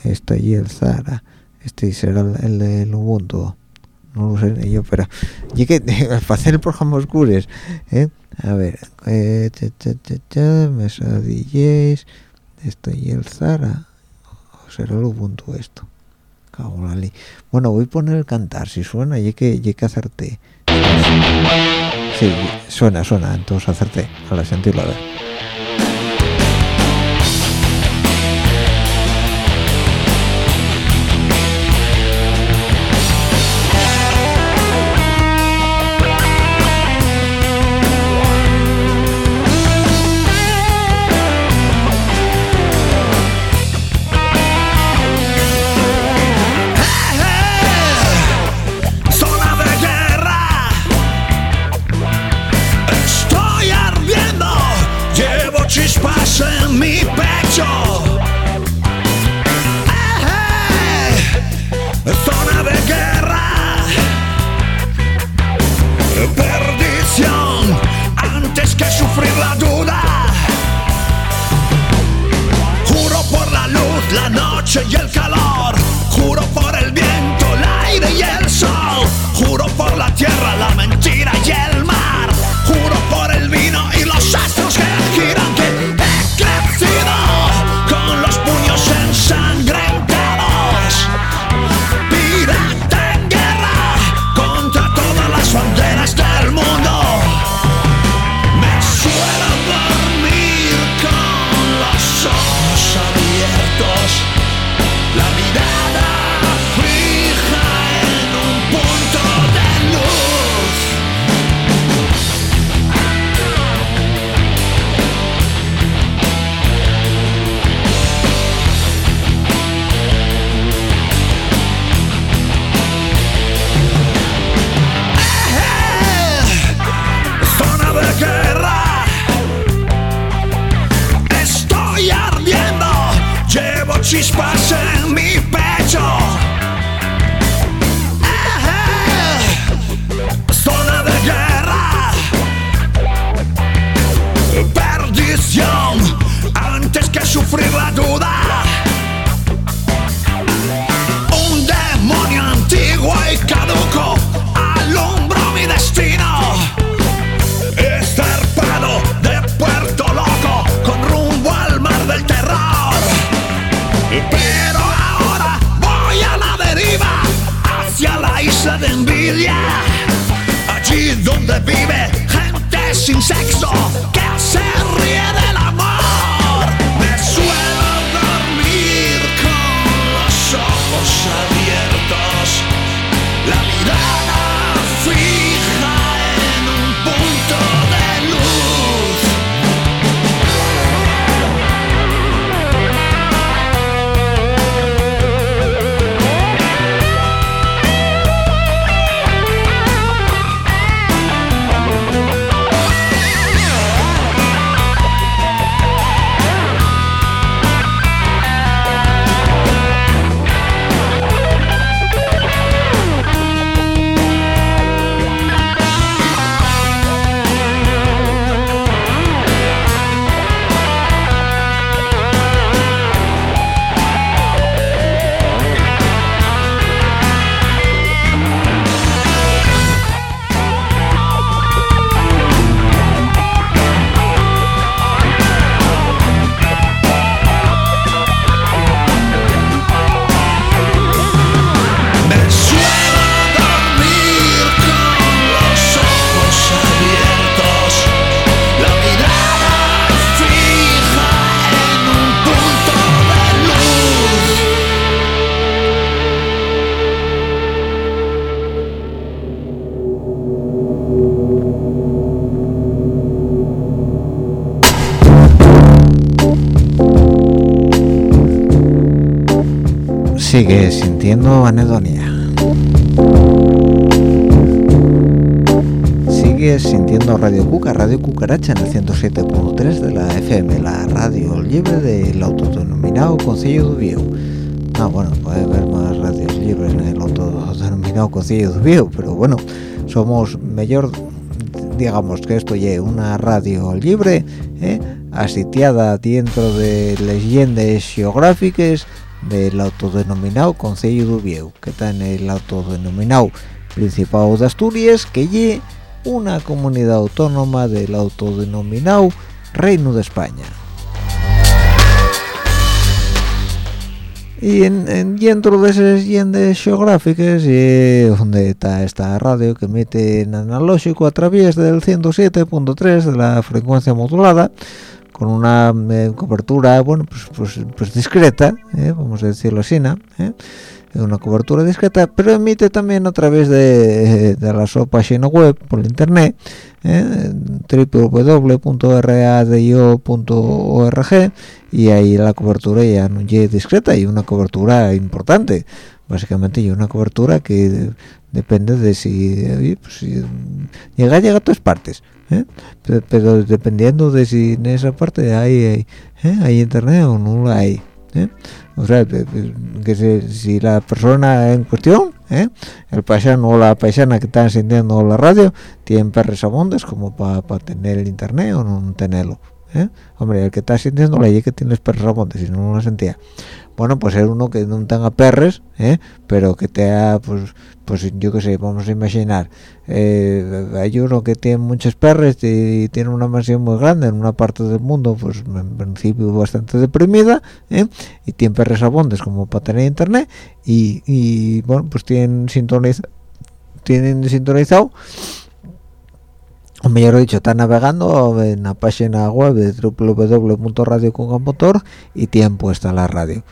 Esto y el Zara este será el, del Ubuntu. No lo sé yo pero y que hacer el programa oscures ¿eh? a ver eh, mesa DJs esto y el Zara o será el Ubuntu esto bueno, voy a poner el cantar, si suena, y que, y que hacerte. Sí, suena, suena, entonces hacerte, la sentirlo a ver. noche y el calor. Juro por el viento, el aire y el sol. Juro por la tierra, la mentira y el sigue sintiendo anedonia. Sigue sintiendo Radio Cuca, Radio Cucaracha en el 107.3 de la FM, la radio libre del autodenominado Concilio de Vieu. Ah, bueno, puede haber más radios libres en el autodenominado Concilio de Vieu, pero bueno, somos mejor, digamos que esto ya una radio libre, ¿eh? asitiada dentro de leyendas geográficas del autodenominado Concello de Vieu, que está en el autodenominado Principado de Asturias, que es una comunidad autónoma del autodenominado Reino de España. Y en, dentro de esas leyendas geográficas, y donde está esta radio que emite en analógico a través del 107.3 de la frecuencia modulada, con una eh, cobertura bueno pues, pues, pues discreta eh, vamos a decirlo así ¿no? ¿Eh? una cobertura discreta pero emite también a través de, de la su página web por internet www.radio.org y ahí la cobertura ya no es discreta y una cobertura importante básicamente y una cobertura que depende de si, pues, si llega llega a todas partes ¿eh? pero, dependiendo de si en esa parte hay hay, ¿eh? internet o no hay ¿eh? o sea que si la persona en cuestión el paisano o la paisana que están sintiendo la radio tienen perres abondes como para tener el internet o no tenerlo hombre el que está sintiendo la ley que tienes perres abondes si no, no lo sentía. Bueno pues ser uno que no tenga perres pero que te ha pues pues yo qué sé, vamos a imaginar, eh, hay uno que tiene muchos perros y, tiene una mansión muy grande en una parte del mundo, pues en principio bastante deprimida, ¿eh? y tiene perros abondes como para tener internet, y, bueno, pues tienen, sintoniz tienen sintonizado o mejor dicho, está navegando en la página web de www.radiocongampotor y tienen puesta la radio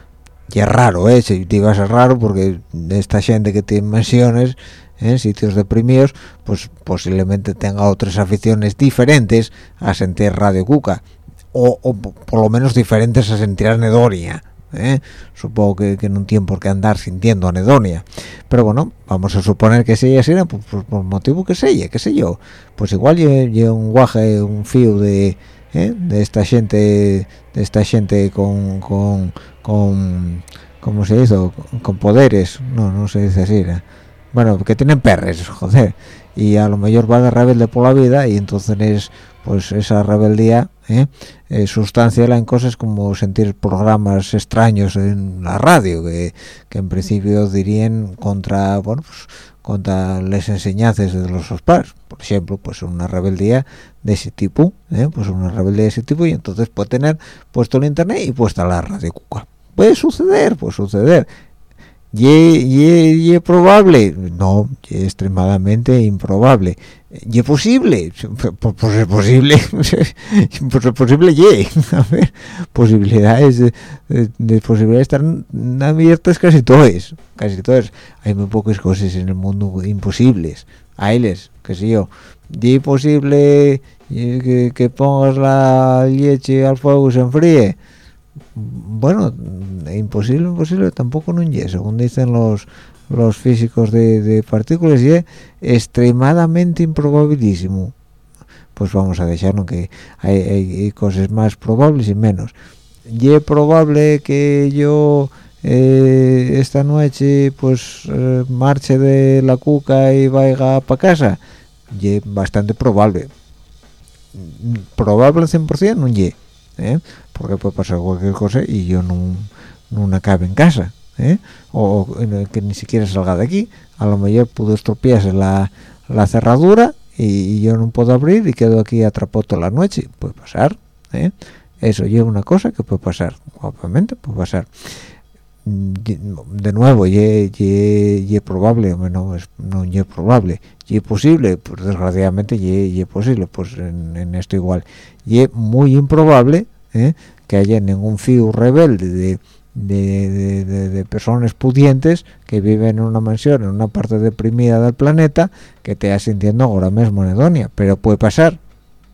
y es raro, ¿eh? Si te a ser raro porque esta gente que tiene mansiones en ¿eh? sitios deprimidos, pues posiblemente tenga otras aficiones diferentes a sentir Radio Cuca, o, por lo menos diferentes a sentir anedonia. ¿Eh? Supongo que, que, no tiene por qué andar sintiendo anedonia. Pero bueno, vamos a suponer que sea así, pues, pues, por motivo que sea, qué sé yo. Pues igual lleva un guaje, un fío de, ¿eh? de esta gente, de esta gente con, con con ¿cómo se hizo? con poderes no no se dice así bueno que tienen perres joder y a lo mejor va de rebelde por la vida y entonces pues esa rebeldía ¿eh? eh sustancia en cosas como sentir programas extraños en la radio que, en principio dirían contra bueno pues, contra las enseñanzas de los padres por ejemplo pues una rebeldía de ese tipo ¿eh? pues una rebeldía de ese tipo y entonces puede tener puesto el internet y puesta la radio cuca puede suceder puede suceder y, es probable no es extremadamente improbable. Y es posible pues, es posible pues es posible y a ver posibilidades de, posibilidades están abiertas casi todas casi todas. Hay muy pocas cosas en el mundo imposibles. Hayles qué sé yo y posible que, que pongas la leche al fuego y se enfríe bueno imposible imposible tampoco no es según dicen los los físicos de, partículas y es extremadamente improbabilísimo. Pues vamos a dejarlo que hay, cosas más probables y menos. Y es probable que yo eh, esta noche pues eh, marche de la cuca y vaya para casa. Y es bastante probable. Probable 100% no y ¿eh? porque puede pasar cualquier cosa y yo no, no acabe en casa ¿eh? o, que ni siquiera salga de aquí a lo mejor pudo estropearse la, la cerradura y, yo no puedo abrir y quedo aquí atrapado toda la noche puede pasar ¿eh? eso es una cosa que puede pasar obviamente puede pasar de nuevo y es probable no es no es probable y es posible pues desgraciadamente y es posible pues en, en, esto igual y es muy improbable ¿eh? que haya ningún fío rebelde de, de, personas pudientes que viven en una mansión en una parte deprimida del planeta que te sintiendo ahora mismo anedonia pero puede pasar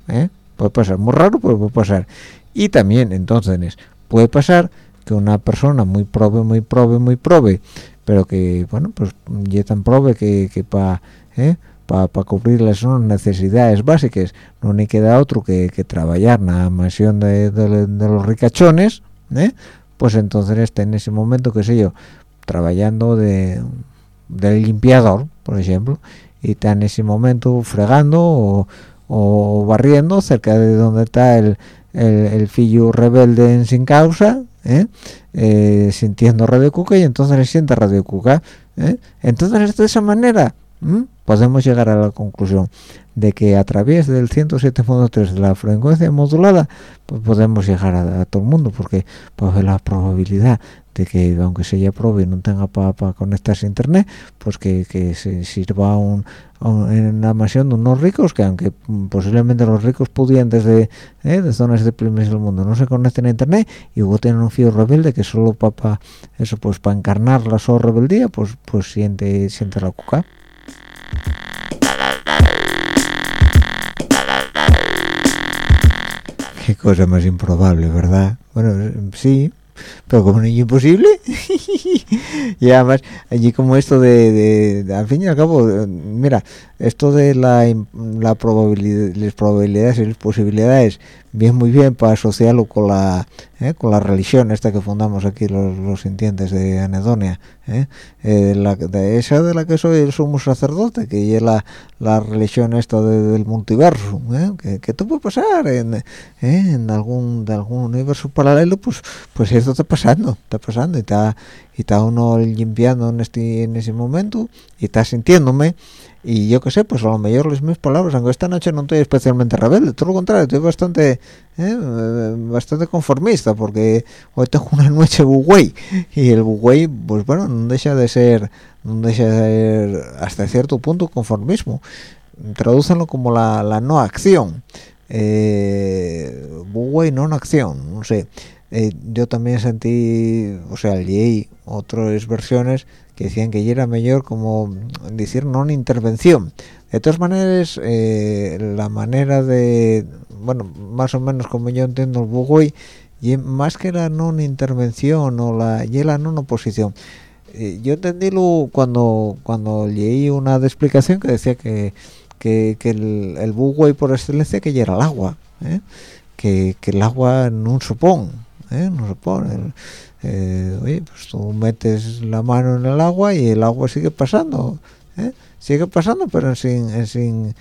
¿eh? puede pasar muy raro pero puede pasar y también entonces puede pasar que una persona muy prove muy prove muy prove pero que bueno pues ya tan prove que, que para ¿eh? para cubrir las necesidades básicas no ni queda otro que, que trabajar en la mansión de, los ricachones ¿eh? pues entonces está en ese momento qué sé yo trabajando de del limpiador por ejemplo y está en ese momento fregando o, barriendo cerca de donde está el, el, fillo rebelde sin causa ¿eh? Eh, sintiendo Radio Cuca y entonces le siente Radio Cuca ¿eh? entonces de esa manera podemos llegar a la conclusión de que a través del 107.3 de la frecuencia modulada pues podemos llegar a, todo el mundo porque pues la probabilidad de que aunque se ya probe y no tenga para conectarse a internet pues que, se sirva un, en la mansión de unos ricos que aunque posiblemente los ricos pudientes de, eh, zonas de primeros del mundo no se conecten a internet y luego tienen un fío rebelde que solo para eso pues para encarnar la su rebeldía pues pues siente siente la cuca Qué cosa más improbable, ¿verdad? Bueno, sí, pero como niño imposible. Y además allí como esto de, de, al fin y al cabo mira esto de la, la probabilidad las probabilidades y las posibilidades bien muy bien para asociarlo con la eh, con la religión esta que fundamos aquí los, los sintientes de Anedonia eh, eh, la, de esa de la que soy el sumo sacerdote que es la, la religión esta del multiverso que, que tú puede pasar en, en algún de algún universo paralelo pues pues esto está pasando está pasando y está y está uno limpiando en este en ese momento y está sintiéndome y yo qué sé, pues a lo mejor las mis palabras, aunque esta noche no estoy especialmente rebelde, todo lo contrario, estoy bastante eh, bastante conformista, porque hoy tengo una noche buguey, y el buguey, pues bueno, no deja de ser, no deja de ser hasta cierto punto conformismo, tradúcenlo como la, la no acción, eh, buguey no acción, no sé, eh, yo también sentí, o sea, leí otras versiones que decían que era mejor como decir no intervención. De todas maneras eh, la manera de bueno más o menos como yo entiendo el bugoy y más que la no intervención o la y la no oposición. Eh, yo entendí cuando cuando leí una explicación que decía que que, el, el por excelencia que era el agua ¿eh? que, que el agua no supone no supone eh, oye, pues tú metes la mano en el agua y el agua sigue pasando, ¿eh? sigue pasando, pero sin, sin,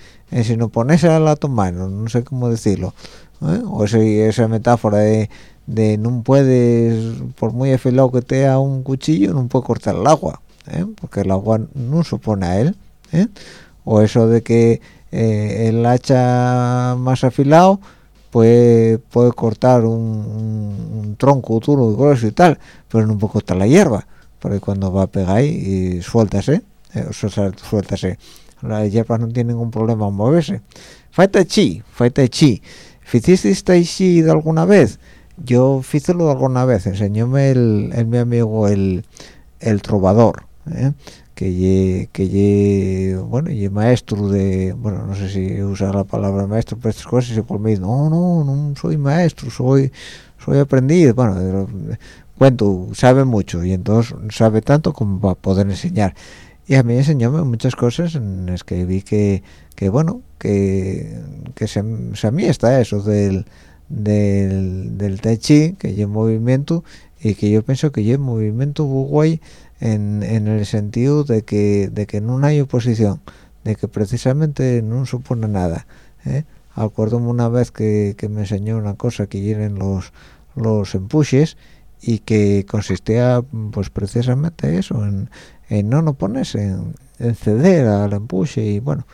sin oponerse a la tu mano, no sé cómo decirlo. ¿eh? O esa metáfora de, de no puedes, por muy afilado que te un cuchillo, no puedes cortar el agua, porque el agua no supone a él. O eso de que el hacha más afilado puede, puede cortar un, tronco duro y grueso y tal, pero no puede cortar la hierba, porque cuando va a pegar ahí y suéltase, eh, suéltase. La hierba no tiene ningún problema en moverse. Falta chi, falta chi. ¿Hiciste chi de alguna vez? Yo lo alguna vez, enseñóme el, el mi amigo el, el trovador. ¿eh? Que ye, que ye, bueno, ye maestro de, bueno, no sé si usar la palabra maestro para estas cosas, y por mí, no, no, no soy maestro, soy, soy aprendiz, bueno, cuento, sabe mucho, y entonces sabe tanto como para poder enseñar. Y a mí enseñóme muchas cosas en las que vi que, que bueno, que, que se, se a mí está eso del, del, del tai chi, que hay movimiento, y que yo pienso que hay movimiento guay, en, el sentido de que de que no hay oposición de que precisamente no supone nada ¿eh? acuérdome una vez que, me enseñó una cosa que eran los los empushes y que consistía pues precisamente eso en, en no oponerse en, en ceder al empuje y bueno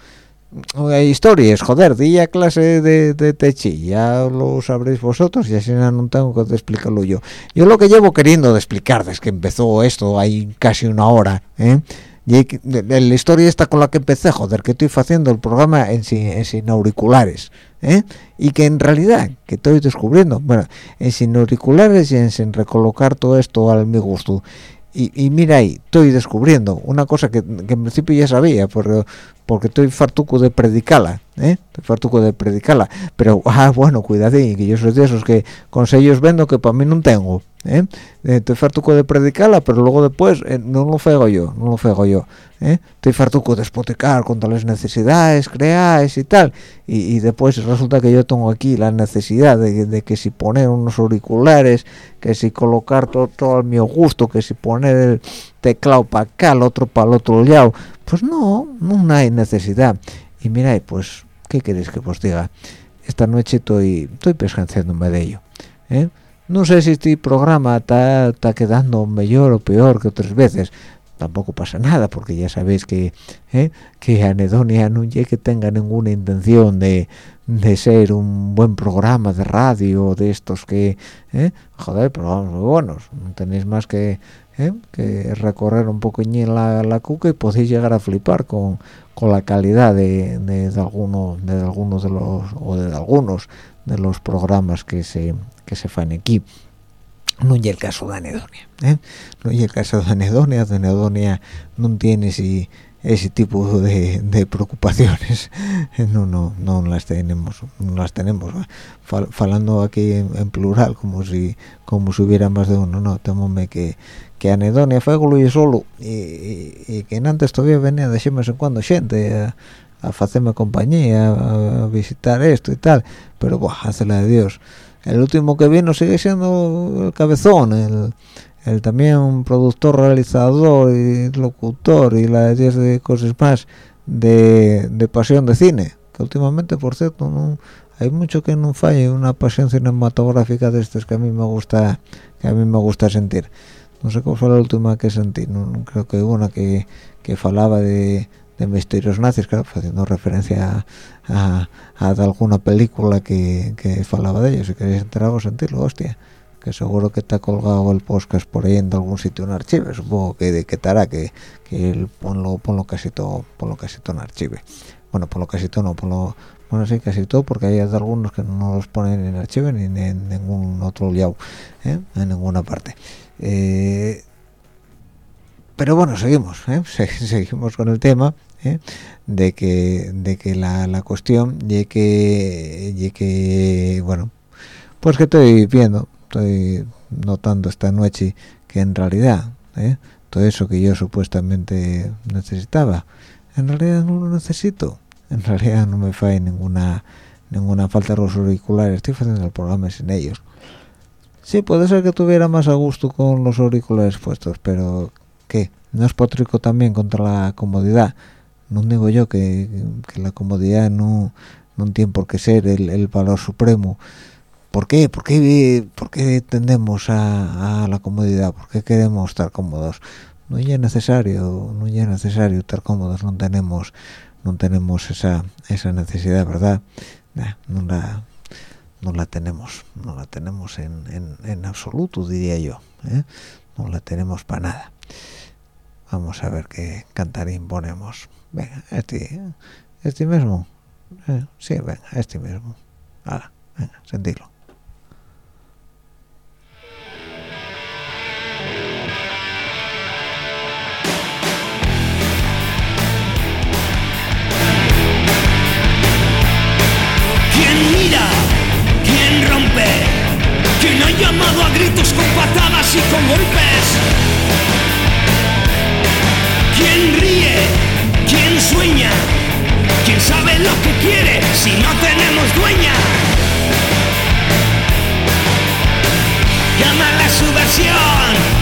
hay historias, joder, día clase de, de techi, ya lo sabréis vosotros y así no tengo que explicarlo yo. Yo lo que llevo queriendo de explicar desde que empezó esto, hay casi una hora, ¿eh? Y la historia está con la que empecé, joder, que estoy haciendo el programa en sin, auriculares, ¿eh? Y que en realidad, que estoy descubriendo, bueno, en sin auriculares y en sin recolocar todo esto al mi gusto. Y, mira ahí, estoy descubriendo una cosa que, en principio ya sabía, porque, porque estoy fartuco de predicarla, ¿eh? estoy fartuco de predicarla pero ah bueno cuidadín que yo soy de esos que consejos vendo que para mí no tengo ¿eh? estoy fartuco de predicarla pero luego después eh, no lo fego yo no lo fego yo ¿eh? estoy fartuco de espoticar contra las necesidades creáis y tal y, después resulta que yo tengo aquí la necesidad de, que si poner unos auriculares que si colocar todo, todo al mío gusto que si poner el teclado para acá el otro para el otro lado pues no no hay necesidad y mira pues qué queréis que os diga esta noche estoy estoy pescanciándome de ello ¿eh? no sé si este programa está, quedando mejor o peor que otras veces tampoco pasa nada porque ya sabéis que ¿eh? que Anedonia no que tenga ninguna intención de, de, ser un buen programa de radio de estos que ¿eh? joder programas muy buenos no tenéis más que ¿eh? que recorrer un poquillín la, la cuca y podéis llegar a flipar con, con la calidad de, de, de algunos de algunos de los o de algunos de los programas que se que se fan aquí no es el caso de anedonia ¿eh? no es el caso de anedonia de anedonia no tiene si ese tipo de, de, preocupaciones no no no las tenemos no las tenemos falando aquí en, plural como si como si hubiera más de uno no temome que que anedonia fue y solo y, que antes todavía venía de vez en cuando gente a, a hacerme compañía a, visitar esto y tal pero buah, la de Dios el último que vino sigue siendo el cabezón el el también productor, realizador y locutor y las 10 de cosas más de, de, pasión de cine, que últimamente, por cierto, no, hay mucho que no falle una pasión cinematográfica de estas que a mí me gusta que a mí me gusta sentir. No sé cuál fue la última que sentí, no, creo que una que, que falaba de, misterios nazis, claro, haciendo referencia a, a, alguna película que, que falaba de ellos, si queréis enterar sentirlo, hostia que seguro que está colgado el podcast por ahí en algún sitio en archivo supongo que de que estará que, que ponlo ponlo casi todo ponlo casi todo en archivo. Bueno ponlo casi todo no ponlo bueno sí casi todo porque hay algunos que no los ponen en archivo ni en, ningún otro liado ¿eh? en ninguna parte eh, pero bueno seguimos ¿eh? seguimos con el tema de que de que la, la cuestión y que y que bueno pues que estoy viendo estoy notando esta noche que en realidad ¿eh? todo eso que yo supuestamente necesitaba en realidad no lo necesito en realidad no me fae ninguna ninguna falta de los auriculares estoy haciendo el programa sin ellos sí puede ser que tuviera más a gusto con los auriculares puestos pero ¿qué? no es potrico también contra la comodidad no digo yo que, la comodidad no, no tiene por qué ser el, valor supremo ¿Por qué? ¿Por qué, por qué tendemos a, la comodidad? ¿Por qué queremos estar cómodos? No es necesario, no es necesario estar cómodos, no tenemos no tenemos esa esa necesidad, ¿verdad? no la no la tenemos, no la tenemos en, en, absoluto, diría yo. ¿eh? No la tenemos para nada. Vamos a ver qué cantarín ponemos. Venga, este, este mismo. ¿Eh? sí, venga, este mismo. Ahora, venga, sentirlo. Llamado a gritos con patadas y con golpes? ¿Quién ríe? ¿Quién sueña? ¿Quién sabe lo que quiere si no tenemos dueña? Llama la subversión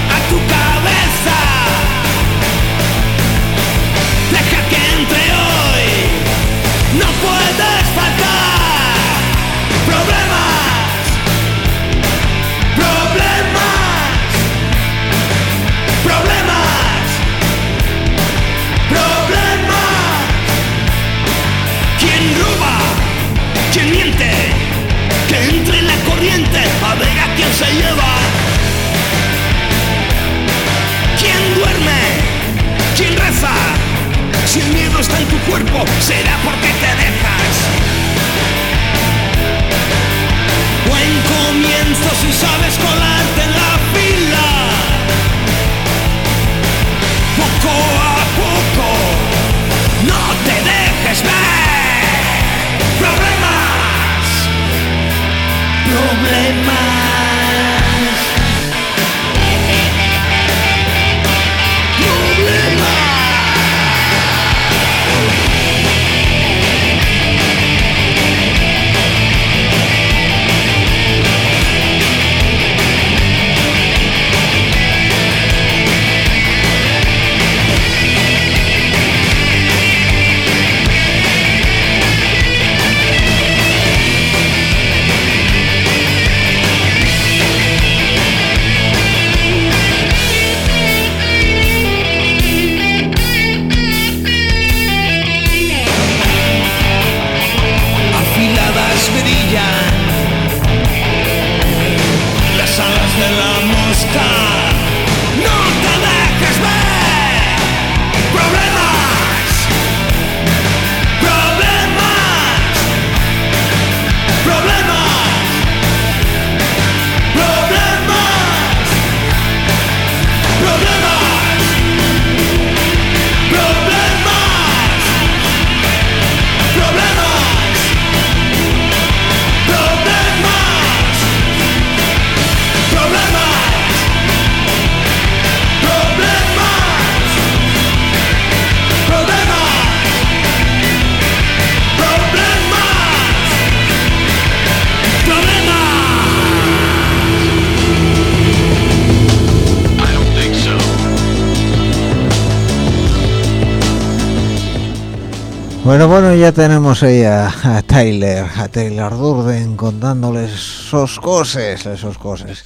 Bueno, bueno, ya tenemos ahí a, Tyler, a Taylor Durden contándoles sus cosas, esos cosas.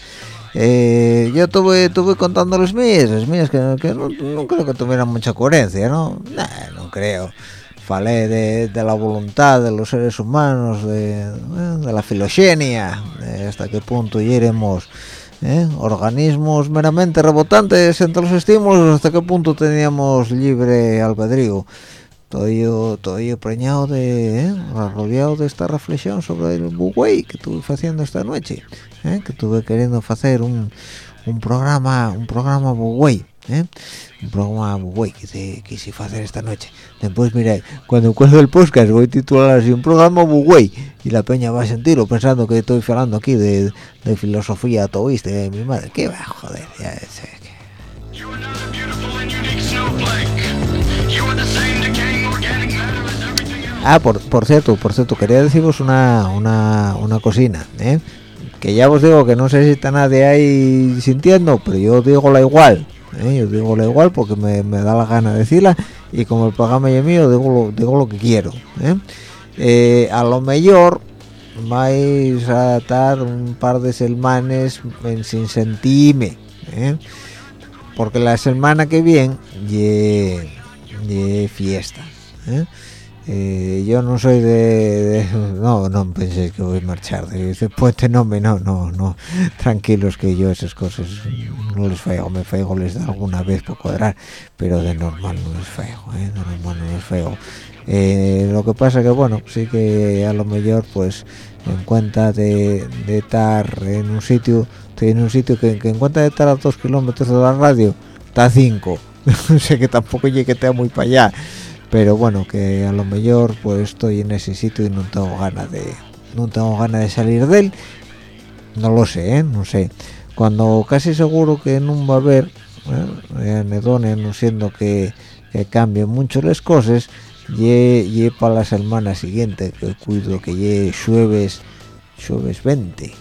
Eh, yo tuve, tuve contándoles mías, mías que, no, creo que tuvieran mucha coherencia, ¿no? no creo. Falé de, la voluntad de los seres humanos, de, la filogenia, hasta qué punto iremos ¿eh? organismos meramente rebotantes entre los estímulos, hasta qué punto teníamos libre albedrío todo ello, todo preñado de, ¿eh? rodeado de esta reflexión sobre el buguey que estuve haciendo esta noche, ¿eh? que estuve queriendo hacer un, un programa, un programa buguey, ¿eh? un programa buguey que quise hacer esta noche. Después, mira, cuando cuelgo el podcast voy a titular así un programa buguey y la peña va a sentirlo pensando que estoy hablando aquí de, de filosofía taoísta de mi madre. ¿Qué va, joder? Ya sé que... Ah, por, por cierto, por cierto, quería deciros una, una, una cocina, ¿eh? que ya os digo que no sé si está nadie ahí sintiendo, pero yo digo la igual, ¿eh? yo digo la igual porque me, da la gana de decirla y como el programa es mío, digo lo, digo lo que quiero. ¿eh? a lo mejor vais a estar un par de semanas en, sin sentirme, porque la semana que viene ye, fiesta. Eh, yo no soy de, no no penséis que voy a marchar de ese puente no me no no no. Tranquilos que yo esas cosas no les feo me feo les da alguna vez por cuadrar pero de normal no les feo ¿eh? de normal no les feo eh, lo que pasa que bueno sí que a lo mejor pues en cuenta de, estar en un sitio estoy en un sitio que, en cuenta de estar a dos kilómetros de la radio está a cinco. Sé que tampoco llegué que muy para allá pero bueno que a lo mejor pues estoy en ese sitio y no tengo ganas de no tengo ganas de salir de él. No lo sé ¿eh? no sé. Cuando casi seguro que no va a haber ¿eh? no siendo que, cambien mucho las cosas y, para la semana siguiente que cuido que llegue jueves jueves 20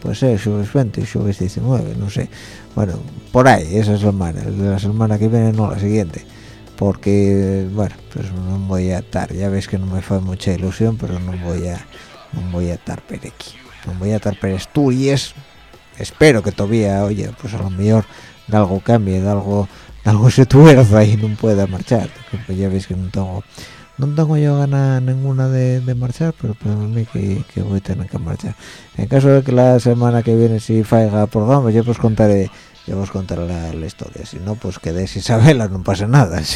puede ser jueves 20 jueves 19 no sé. Bueno por ahí esa semana la semana que viene no la siguiente porque bueno pues no voy a estar ya ves que no me fue mucha ilusión pero no voy a no voy a estar por aquí no voy a estar por Asturias espero que todavía oye pues a lo mejor de algo cambie de algo de algo se tuerza y no pueda marchar. Pues ya ves que no tengo no tengo yo ganas ninguna de, marchar pero para mí que, que, voy a tener que marchar. En caso de que la semana que viene si faiga programa yo pues contaré ya vos contaré la, historia si no pues quedéis Isabela no pasa nada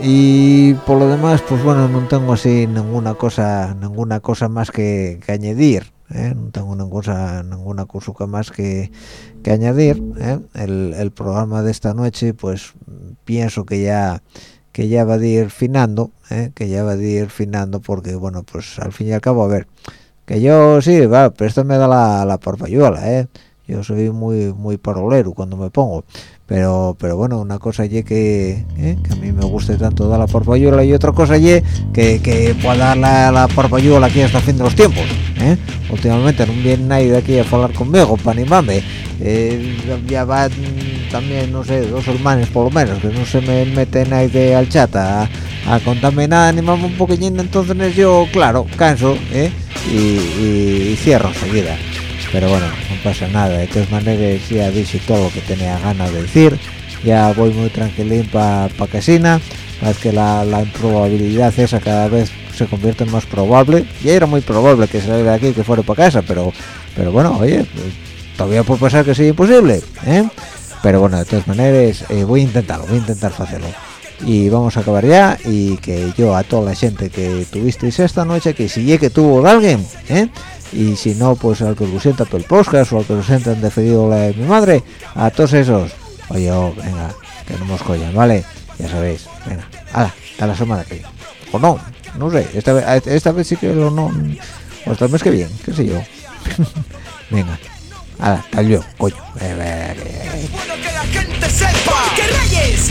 y por lo demás pues bueno no tengo así ninguna cosa ninguna cosa más que, añadir ¿eh? no tengo ninguna cosa ninguna cosa más que, que añadir ¿eh? el programa de esta noche pues pienso que ya que ya va a ir finando, ¿eh? que ya va a ir finando porque, bueno, pues al fin y al cabo, a ver, que yo sí, va, pero esto me da la, la ¿eh? Yo soy muy muy parolero cuando me pongo, pero pero bueno, una cosa y que, ¿eh? que a mí me guste tanto dar la porpayuela y otra cosa y que, que pueda dar la, la porpayuela aquí hasta el fin de los tiempos, ¿eh? Últimamente no viene nadie de aquí a hablar conmigo para animarme, ya va también, no sé, dos hermanos por lo menos, que no se me meten ahí de al chat a, a contarme nada, animarme un poquillín, entonces yo, claro, canso, ¿eh? y, cierro enseguida. Pero bueno, no pasa nada, de todas maneras ya dije todo lo que tenía ganas de decir, ya voy muy tranquilín para pa casina, es que la, la improbabilidad esa cada vez se convierte en más probable, ya era muy probable que saliera de aquí que fuera para casa, pero pero bueno, oye, todavía puede pasar que sea imposible, ¿eh? Pero bueno de todas maneras eh, voy a intentarlo voy a intentar hacerlo y vamos a acabar ya y que yo a toda la gente que tuvisteis esta noche que si que tuvo alguien ¿eh? y si no pues al que lo sienta por el podcast o al que lo sientan defendido la de mi madre a todos esos. Oye oh, venga que no nos vale ya sabéis venga hala hasta la semana que viene o no no sé esta vez esta vez sí que lo no o hasta el mes que viene qué sé yo. Venga tal yo coño. Bueno que la gente sepa. Que reyes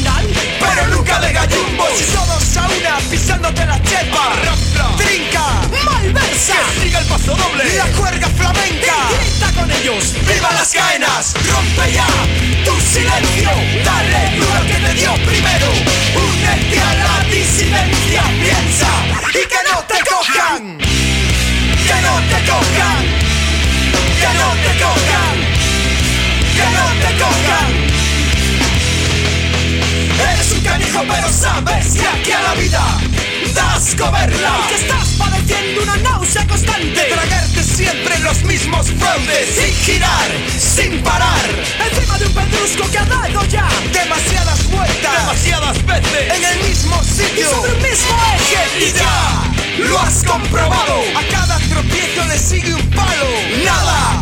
pero nunca de gallumbos. Y todos a una pisándote la chepa, rampla, trinca, malversa, que siga el paso doble, la cuerga flamenca, y grita con ellos, viva las caenas, rompe ya tu silencio, dale duro que te dio primero, únete a la disidencia, piensa. Y que no te cojan, que no te cojan, que no te cojan, que no te cojan. Un canijo pero sabes que aquí a la vida das coberla. Y que estás padeciendo una náusea constante. Tragarte siempre los mismos fraudes Sin girar, sin parar. Encima de un pedrusco que ha dado ya Demasiadas vueltas Demasiadas veces En el mismo sitio. Y sobre el mismo eje. Y ya lo has comprobado. A cada tropiezo le sigue un palo. Nada